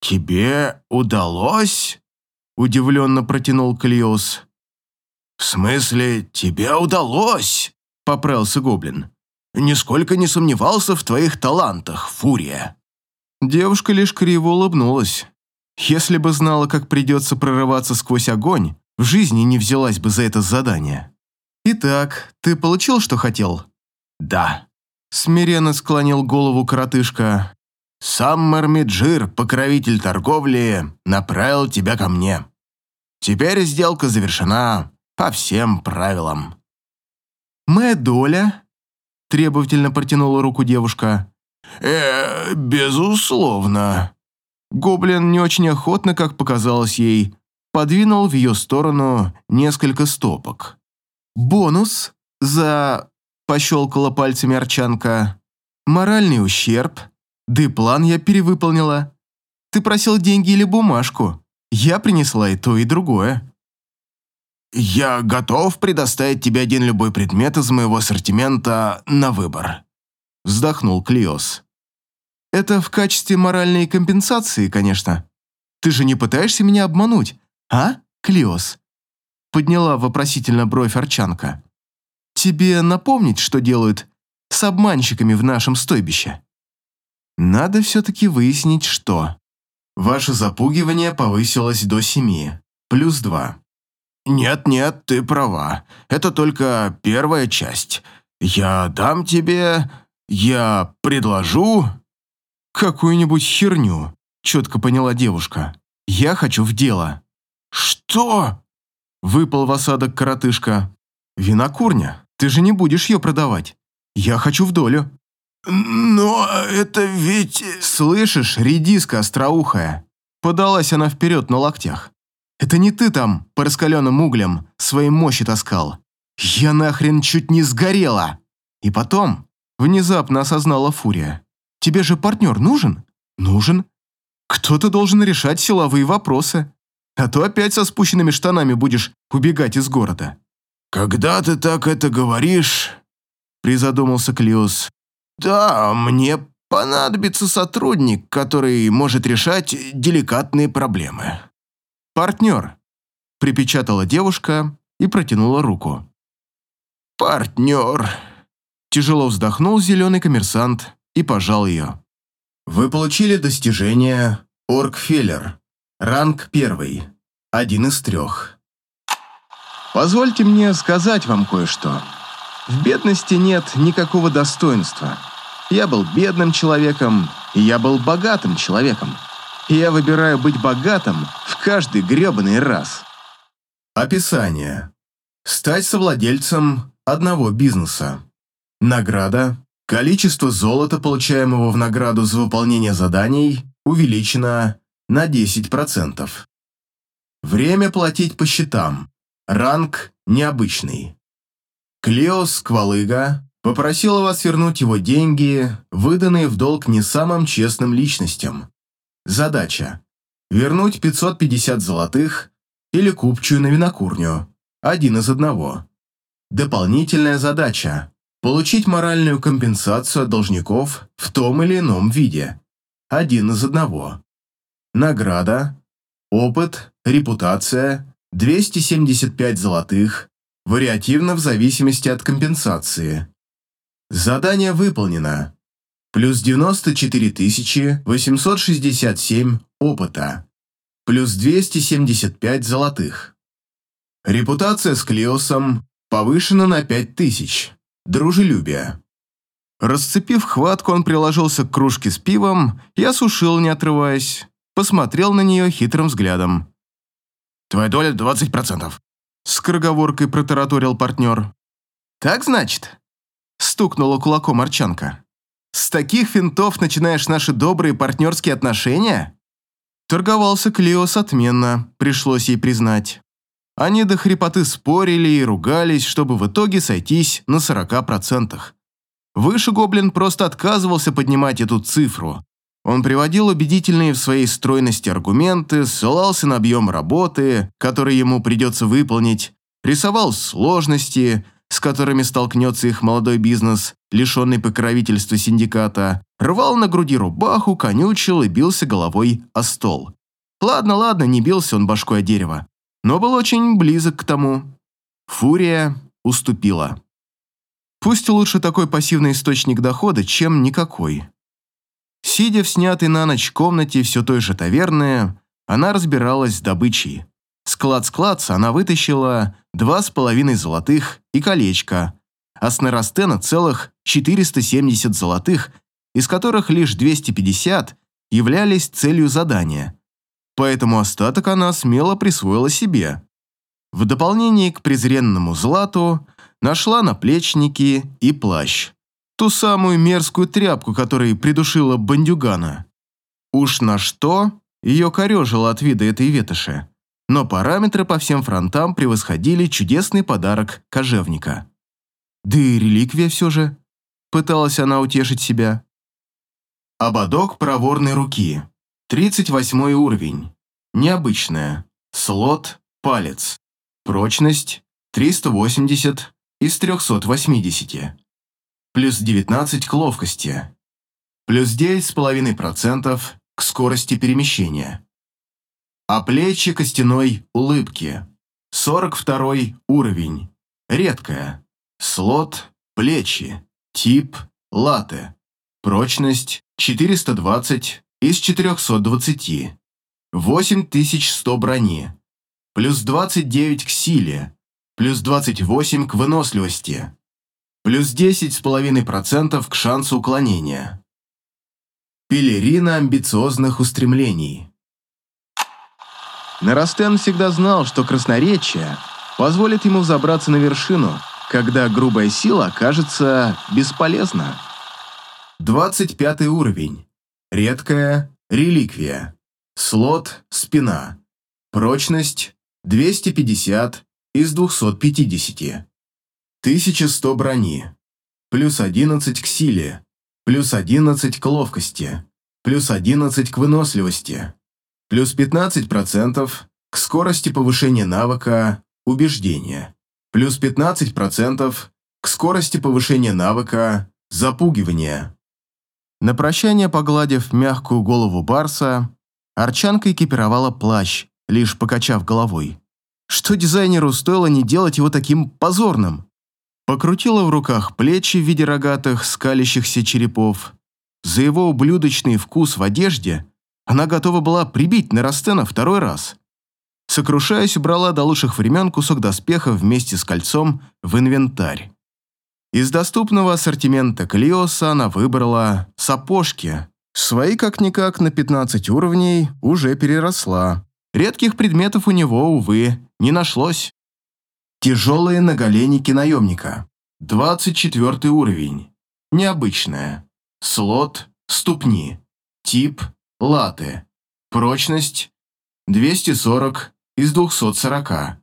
«Тебе удалось?» – удивленно протянул Клиос. «В смысле, тебе удалось?» – поправился Гоблин. «Нисколько не сомневался в твоих талантах, Фурия». Девушка лишь криво улыбнулась. Если бы знала, как придется прорываться сквозь огонь, в жизни не взялась бы за это задание. «Итак, ты получил, что хотел?» «Да», — смиренно склонил голову коротышка. «Сам Мармиджир, покровитель торговли, направил тебя ко мне. Теперь сделка завершена по всем правилам». «Моя доля?» — требовательно протянула руку девушка. «Э, безусловно». Гоблин не очень охотно, как показалось ей, подвинул в ее сторону несколько стопок. «Бонус за Пощелкала пальцами Арчанка. «Моральный ущерб. Да и план я перевыполнила. Ты просил деньги или бумажку. Я принесла и то, и другое». «Я готов предоставить тебе один любой предмет из моего ассортимента на выбор», вздохнул Клиос. «Это в качестве моральной компенсации, конечно. Ты же не пытаешься меня обмануть, а, Клиос?» Подняла вопросительно бровь Арчанка. Тебе напомнить, что делают с обманщиками в нашем стойбище? Надо все-таки выяснить, что. Ваше запугивание повысилось до семи, плюс два. Нет-нет, ты права. Это только первая часть. Я дам тебе... Я предложу... Какую-нибудь херню, четко поняла девушка. Я хочу в дело. Что? Выпал в осадок коротышка. Винокурня. Ты же не будешь ее продавать. Я хочу в долю». «Но это ведь...» «Слышишь, редиска остроухая?» Подалась она вперед на локтях. «Это не ты там, по раскаленным углям, своей мощи таскал. Я нахрен чуть не сгорела!» И потом внезапно осознала Фурия. «Тебе же партнер нужен?» «Нужен. Кто-то должен решать силовые вопросы. А то опять со спущенными штанами будешь убегать из города». «Когда ты так это говоришь?» – призадумался Клиус. «Да, мне понадобится сотрудник, который может решать деликатные проблемы». «Партнер», – припечатала девушка и протянула руку. «Партнер», – тяжело вздохнул зеленый коммерсант и пожал ее. «Вы получили достижение Оркфеллер, ранг первый, один из трех. Позвольте мне сказать вам кое-что. В бедности нет никакого достоинства. Я был бедным человеком, и я был богатым человеком. И я выбираю быть богатым в каждый гребаный раз. Описание. Стать совладельцем одного бизнеса. Награда. Количество золота, получаемого в награду за выполнение заданий, увеличено на 10%. Время платить по счетам. Ранг необычный. Клеос Квалыга попросила вас вернуть его деньги, выданные в долг не самым честным личностям. Задача – вернуть 550 золотых или купчую на винокурню, один из одного. Дополнительная задача – получить моральную компенсацию от должников в том или ином виде, один из одного. Награда – опыт, репутация – 275 золотых, вариативно в зависимости от компенсации. Задание выполнено. Плюс 94 867 опыта. Плюс 275 золотых. Репутация с Клеосом повышена на 5000. Дружелюбие. Расцепив хватку, он приложился к кружке с пивом и осушил, не отрываясь. Посмотрел на нее хитрым взглядом. Твоя доля 20%. Скороговоркой протараторил партнер. Так значит? Стукнула кулаком Арчанка. С таких финтов начинаешь наши добрые партнерские отношения? Торговался Клеос отменно, пришлось ей признать. Они до хрипоты спорили и ругались, чтобы в итоге сойтись на 40%. Выше Гоблин просто отказывался поднимать эту цифру, он приводил убедительные в своей стройности аргументы, ссылался на объем работы, который ему придется выполнить, рисовал сложности, с которыми столкнется их молодой бизнес, лишенный покровительства синдиката, рвал на груди рубаху, конючил и бился головой о стол. Ладно, ладно, не бился он башкой о дерево, но был очень близок к тому. Фурия уступила. Пусть лучше такой пассивный источник дохода, чем никакой. Сидя в снятой на ночь комнате все той же таверны, она разбиралась с добычей. Склад-склад она вытащила два с половиной золотых и колечко, а с Нерастена целых 470 золотых, из которых лишь 250 являлись целью задания. Поэтому остаток она смело присвоила себе. В дополнение к презренному злату нашла наплечники и плащ. Ту самую мерзкую тряпку, которой придушила бандюгана. Уж на что ее корежило от вида этой ветоши но параметры по всем фронтам превосходили чудесный подарок кожевника. Да и реликвия все же. Пыталась она утешить себя. Ободок проворной руки. 38 уровень. Необычная. Слот палец. Прочность 380 из 380. Плюс 19 к ловкости. Плюс 9,5% к скорости перемещения а плечи костяной улыбки. 42 уровень. Редкая. Слот плечи. Тип латте. Прочность 420 из 420. 8100 брони. Плюс 29 к силе. Плюс 28 к выносливости. Плюс 10,5% к шансу уклонения. Пелерина амбициозных устремлений. Нарастен всегда знал, что красноречие позволит ему забраться на вершину, когда грубая сила окажется бесполезна. 25 уровень. Редкая реликвия. Слот спина. Прочность 250 из 250. 1100 брони. Плюс 11 к силе. Плюс 11 к ловкости. Плюс 11 к выносливости плюс 15% к скорости повышения навыка убеждения, плюс 15% к скорости повышения навыка запугивания. На прощание, погладив мягкую голову Барса, Арчанка экипировала плащ, лишь покачав головой. Что дизайнеру стоило не делать его таким позорным? Покрутила в руках плечи в виде рогатых, скалящихся черепов. За его ублюдочный вкус в одежде она готова была прибить Нерастена второй раз. Сокрушаясь, убрала до лучших времен кусок доспеха вместе с кольцом в инвентарь. Из доступного ассортимента Клиоса она выбрала сапожки. Свои, как-никак, на 15 уровней уже переросла. Редких предметов у него, увы, не нашлось. Тяжелые наголенники наемника. 24 уровень. Необычная. Слот ступни. Тип латы. Прочность 240 из 240.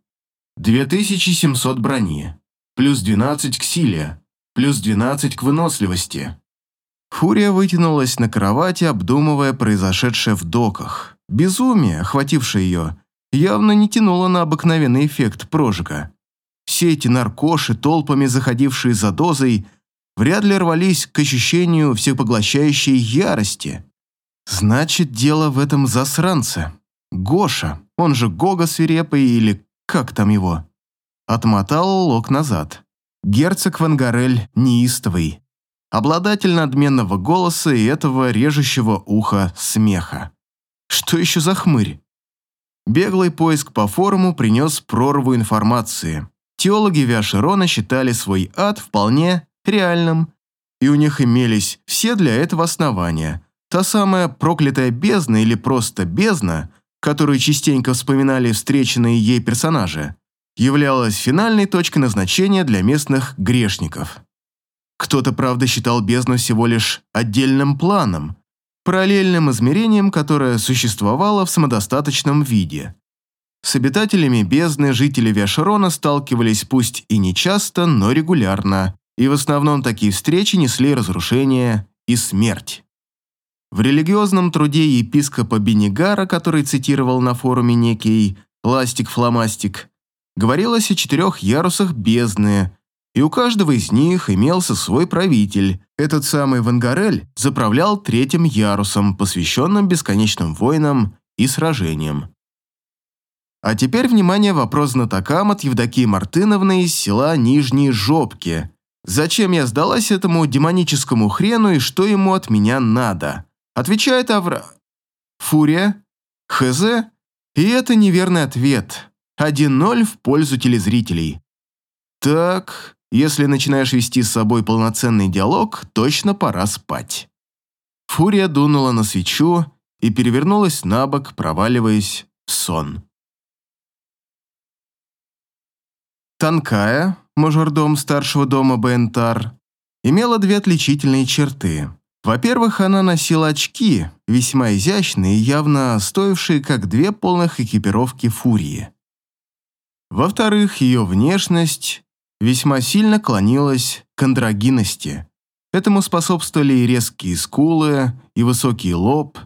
2700 брони. Плюс 12 к силе. Плюс 12 к выносливости. Фурия вытянулась на кровати, обдумывая произошедшее в доках. Безумие, охватившее ее, явно не тянуло на обыкновенный эффект прожига. Все эти наркоши, толпами заходившие за дозой, вряд ли рвались к ощущению всепоглощающей ярости. Значит, дело в этом засранце. Гоша, он же Гога свирепый или как там его. Отмотал лок назад. Герцог Вангарель неистовый. Обладатель надменного голоса и этого режущего уха смеха. Что еще за хмырь? Беглый поиск по форуму принес прорву информации. Теологи Виашерона считали свой ад вполне реальным, и у них имелись все для этого основания – Та самая проклятая бездна или просто бездна, которую частенько вспоминали встреченные ей персонажи, являлась финальной точкой назначения для местных грешников. Кто-то, правда, считал бездну всего лишь отдельным планом, параллельным измерением, которое существовало в самодостаточном виде. С обитателями бездны жители Виашерона сталкивались пусть и не часто, но регулярно, и в основном такие встречи несли разрушение и смерть. В религиозном труде епископа Бенегара, который цитировал на форуме некий Ластик-фломастик, говорилось о четырех ярусах бездны, и у каждого из них имелся свой правитель. Этот самый Вангарель заправлял третьим ярусом, посвященным бесконечным войнам и сражениям. А теперь, внимание, вопрос знатокам от Евдокии Мартыновны из села Нижние Жопки. Зачем я сдалась этому демоническому хрену и что ему от меня надо? Отвечает Авра... Фурия? ХЗ? И это неверный ответ. 1-0 в пользу телезрителей. Так, если начинаешь вести с собой полноценный диалог, точно пора спать. Фурия дунула на свечу и перевернулась на бок, проваливаясь в сон. Танкая, мажордом старшего дома Бентар, имела две отличительные черты. Во-первых, она носила очки, весьма изящные и явно стоившие как две полных экипировки фурии. Во-вторых, ее внешность весьма сильно клонилась к андрогинности. Этому способствовали и резкие скулы, и высокий лоб.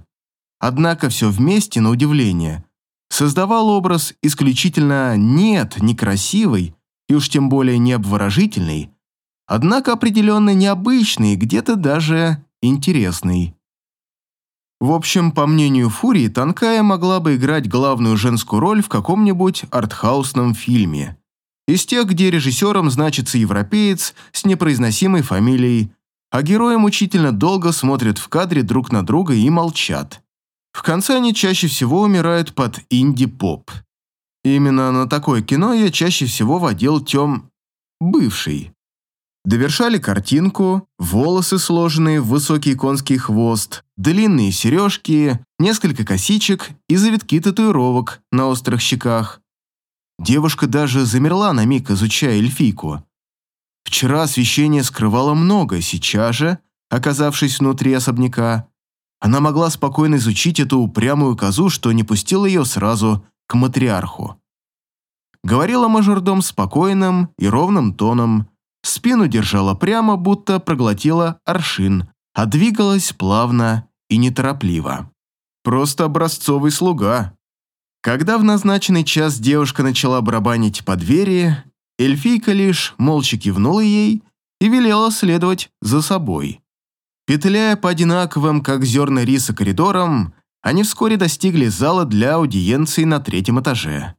Однако все вместе, на удивление, создавал образ исключительно нет, некрасивый, и уж тем более не обворожительный, однако определенно необычный где-то даже интересный. В общем, по мнению Фурии, Танкая могла бы играть главную женскую роль в каком-нибудь артхаусном фильме. Из тех, где режиссером значится европеец с непроизносимой фамилией, а герои мучительно долго смотрят в кадре друг на друга и молчат. В конце они чаще всего умирают под инди-поп. Именно на такое кино я чаще всего водил тем бывший. Довершали картинку, волосы сложенные в высокий конский хвост, длинные сережки, несколько косичек и завитки татуировок на острых щеках. Девушка даже замерла на миг, изучая эльфийку. Вчера освещение скрывало много, сейчас же, оказавшись внутри особняка, она могла спокойно изучить эту упрямую козу, что не пустила ее сразу к матриарху. Говорила мажордом спокойным и ровным тоном, спину держала прямо, будто проглотила аршин, а двигалась плавно и неторопливо. Просто образцовый слуга. Когда в назначенный час девушка начала барабанить по двери, эльфийка лишь молча кивнула ей и велела следовать за собой. Петляя по одинаковым, как зерна риса, коридорам, они вскоре достигли зала для аудиенции на третьем этаже.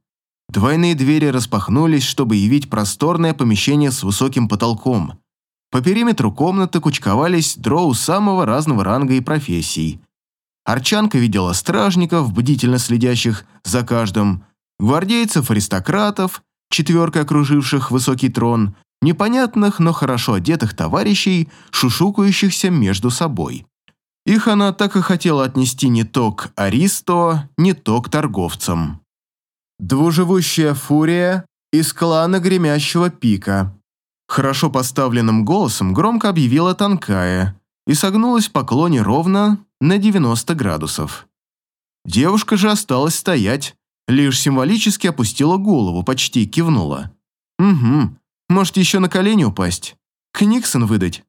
Двойные двери распахнулись, чтобы явить просторное помещение с высоким потолком. По периметру комнаты кучковались дроу самого разного ранга и профессий. Арчанка видела стражников, бдительно следящих за каждым, гвардейцев-аристократов, четверкой окруживших высокий трон, непонятных, но хорошо одетых товарищей, шушукающихся между собой. Их она так и хотела отнести не то к Аристо, не то к торговцам. Двуживущая фурия из клана Гремящего Пика. Хорошо поставленным голосом громко объявила Танкая и согнулась в поклоне ровно на 90 градусов. Девушка же осталась стоять, лишь символически опустила голову, почти кивнула. «Угу, может, еще на колени упасть? Книксон выдать?»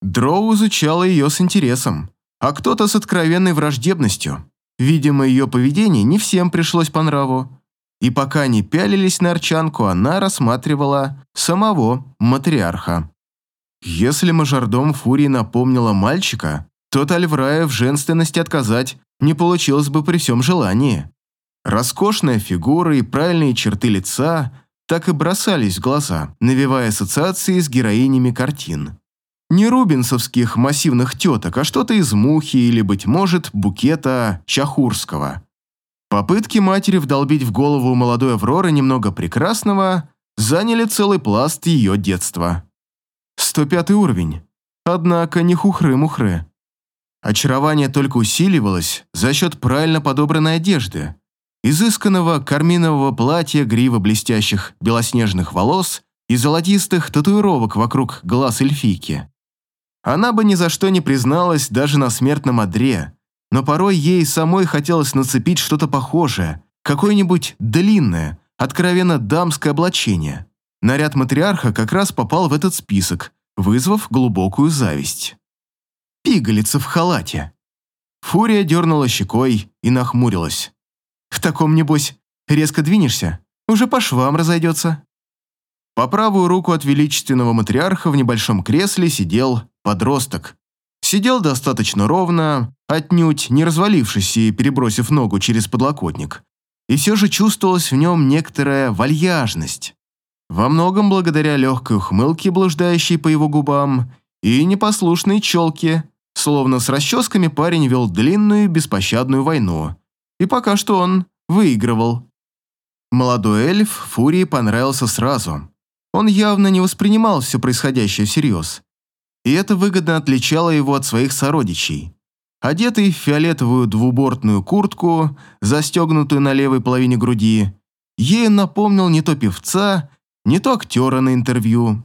Дроу изучала ее с интересом а кто-то с откровенной враждебностью. Видимо, ее поведение не всем пришлось по нраву. И пока они пялились на Арчанку, она рассматривала самого матриарха. Если мажордом Фурии напомнила мальчика, то Тальврая в женственности отказать не получилось бы при всем желании. Роскошная фигура и правильные черты лица так и бросались в глаза, навевая ассоциации с героинями картин. Не рубинсовских массивных теток, а что-то из мухи или, быть может, букета чахурского. Попытки матери вдолбить в голову молодой Авроры немного прекрасного заняли целый пласт ее детства. 105 уровень. Однако не хухры-мухры. Очарование только усиливалось за счет правильно подобранной одежды, изысканного карминового платья, грива блестящих белоснежных волос и золотистых татуировок вокруг глаз эльфийки. Она бы ни за что не призналась даже на смертном одре, но порой ей самой хотелось нацепить что-то похожее, какое-нибудь длинное, откровенно дамское облачение. Наряд матриарха как раз попал в этот список, вызвав глубокую зависть. Пигалица в халате. Фурия дернула щекой и нахмурилась. «В таком, небось, резко двинешься, уже по швам разойдется». По правую руку от величественного матриарха в небольшом кресле сидел подросток. Сидел достаточно ровно, отнюдь не развалившись и перебросив ногу через подлокотник. И все же чувствовалась в нем некоторая вальяжность. Во многом благодаря легкой ухмылке, блуждающей по его губам, и непослушной челке, словно с расческами парень вел длинную беспощадную войну. И пока что он выигрывал. Молодой эльф Фурии понравился сразу. Он явно не воспринимал все происходящее всерьез. И это выгодно отличало его от своих сородичей. Одетый в фиолетовую двубортную куртку, застегнутую на левой половине груди, ей напомнил не то певца, не то актера на интервью.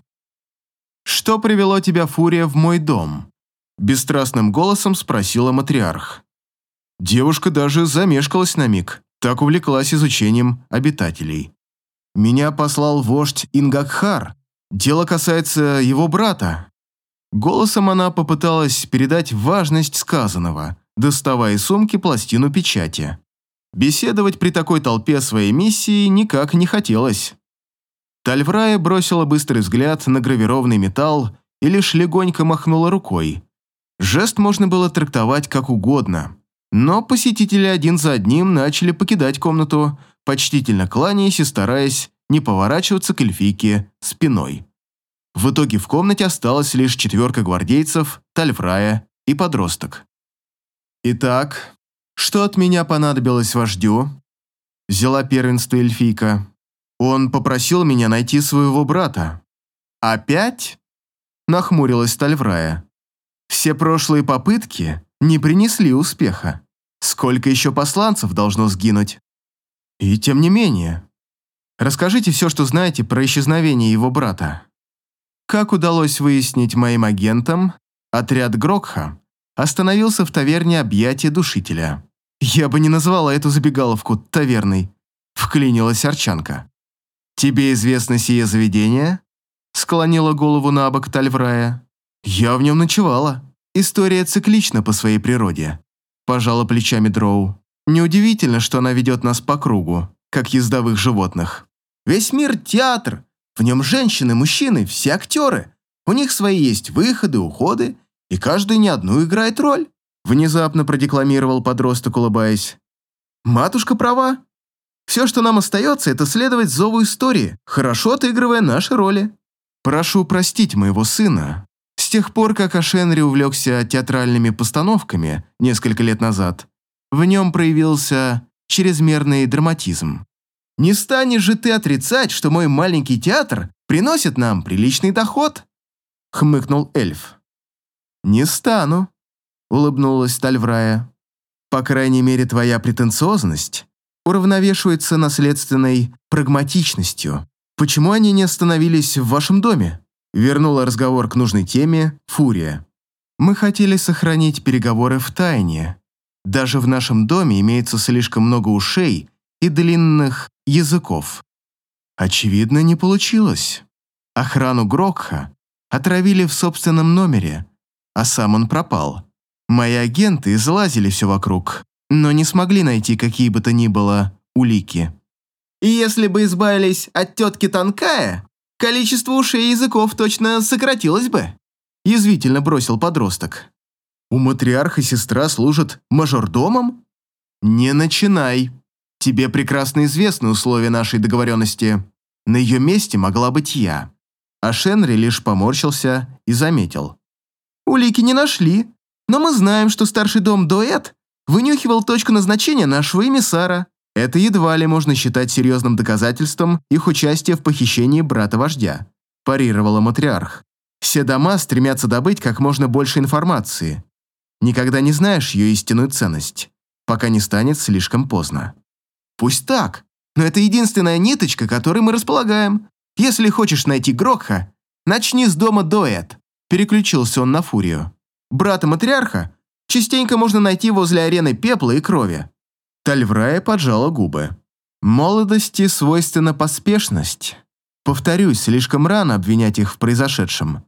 «Что привело тебя, Фурия, в мой дом?» Бесстрастным голосом спросила матриарх. Девушка даже замешкалась на миг, так увлеклась изучением обитателей. «Меня послал вождь Ингакхар. Дело касается его брата». Голосом она попыталась передать важность сказанного, доставая из сумки пластину печати. Беседовать при такой толпе своей миссии никак не хотелось. Тальврая бросила быстрый взгляд на гравированный металл и лишь легонько махнула рукой. Жест можно было трактовать как угодно, но посетители один за одним начали покидать комнату, почтительно кланяясь и стараясь не поворачиваться к эльфийке спиной. В итоге в комнате осталась лишь четверка гвардейцев, Тальфрая и подросток. «Итак, что от меня понадобилось вождю?» Взяла первенство эльфийка. Он попросил меня найти своего брата. «Опять?» – нахмурилась Тальврая. «Все прошлые попытки не принесли успеха. Сколько еще посланцев должно сгинуть?» «И тем не менее. Расскажите все, что знаете про исчезновение его брата». Как удалось выяснить моим агентам, отряд Грокха остановился в таверне объятия душителя. Я бы не назвала эту забегаловку таверной, вклинилась Арчанка. «Тебе известно сие заведение?» Склонила голову на бок Тальврая. «Я в нем ночевала. История циклична по своей природе». Пожала плечами Дроу. «Неудивительно, что она ведет нас по кругу, как ездовых животных. Весь мир – театр. В нем женщины, мужчины, все актеры. У них свои есть выходы, уходы, и каждый не одну играет роль». Внезапно продекламировал подросток, улыбаясь. «Матушка права. Все, что нам остается, это следовать зову истории, хорошо отыгрывая наши роли. Прошу простить моего сына. С тех пор, как Ашенри увлекся театральными постановками несколько лет назад, в нем проявился чрезмерный драматизм. Не станешь же ты отрицать, что мой маленький театр приносит нам приличный доход?» — хмыкнул эльф. «Не стану», — улыбнулась Тальврая. «По крайней мере, твоя претенциозность уравновешивается наследственной прагматичностью. Почему они не остановились в вашем доме? Вернула разговор к нужной теме Фурия. Мы хотели сохранить переговоры в тайне. Даже в нашем доме имеется слишком много ушей и длинных языков. Очевидно, не получилось. Охрану Грокха отравили в собственном номере, а сам он пропал. Мои агенты излазили все вокруг, но не смогли найти какие бы то ни было улики. И если бы избавились от тетки Танкая, количество ушей и языков точно сократилось бы. Язвительно бросил подросток. У матриарха сестра служит мажордомом? Не начинай. Тебе прекрасно известны условия нашей договоренности. На ее месте могла быть я. А Шенри лишь поморщился и заметил. Улики не нашли, но мы знаем, что старший дом Дуэт вынюхивал точку назначения нашего эмиссара. Это едва ли можно считать серьезным доказательством их участия в похищении брата-вождя», – парировала матриарх. «Все дома стремятся добыть как можно больше информации. Никогда не знаешь ее истинную ценность, пока не станет слишком поздно». «Пусть так, но это единственная ниточка, которой мы располагаем. Если хочешь найти Грокха, начни с дома Доэт», – переключился он на Фурию. «Брата матриарха частенько можно найти возле арены пепла и крови. Тальврая поджала губы. Молодости свойственна поспешность. Повторюсь, слишком рано обвинять их в произошедшем.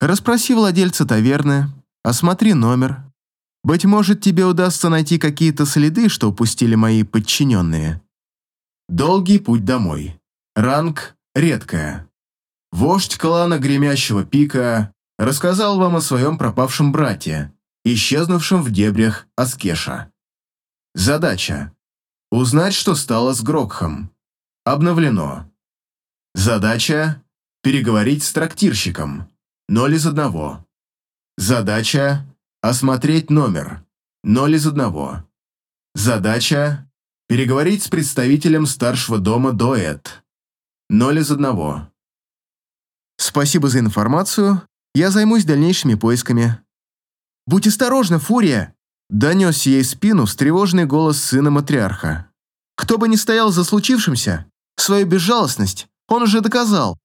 Распроси владельца таверны, осмотри номер. Быть может, тебе удастся найти какие-то следы, что упустили мои подчиненные. Долгий путь домой. Ранг редкая. Вождь клана Гремящего Пика рассказал вам о своем пропавшем брате, исчезнувшем в дебрях Аскеша. Задача – узнать, что стало с Грокхом. Обновлено. Задача – переговорить с трактирщиком. Ноль из одного. Задача – осмотреть номер. Ноль из одного. Задача – переговорить с представителем старшего дома Доэт. Ноль из одного. Спасибо за информацию. Я займусь дальнейшими поисками. Будь осторожна, Фурия! Донес ей спину встревоженный голос сына матриарха. Кто бы ни стоял за случившимся, свою безжалостность он уже доказал.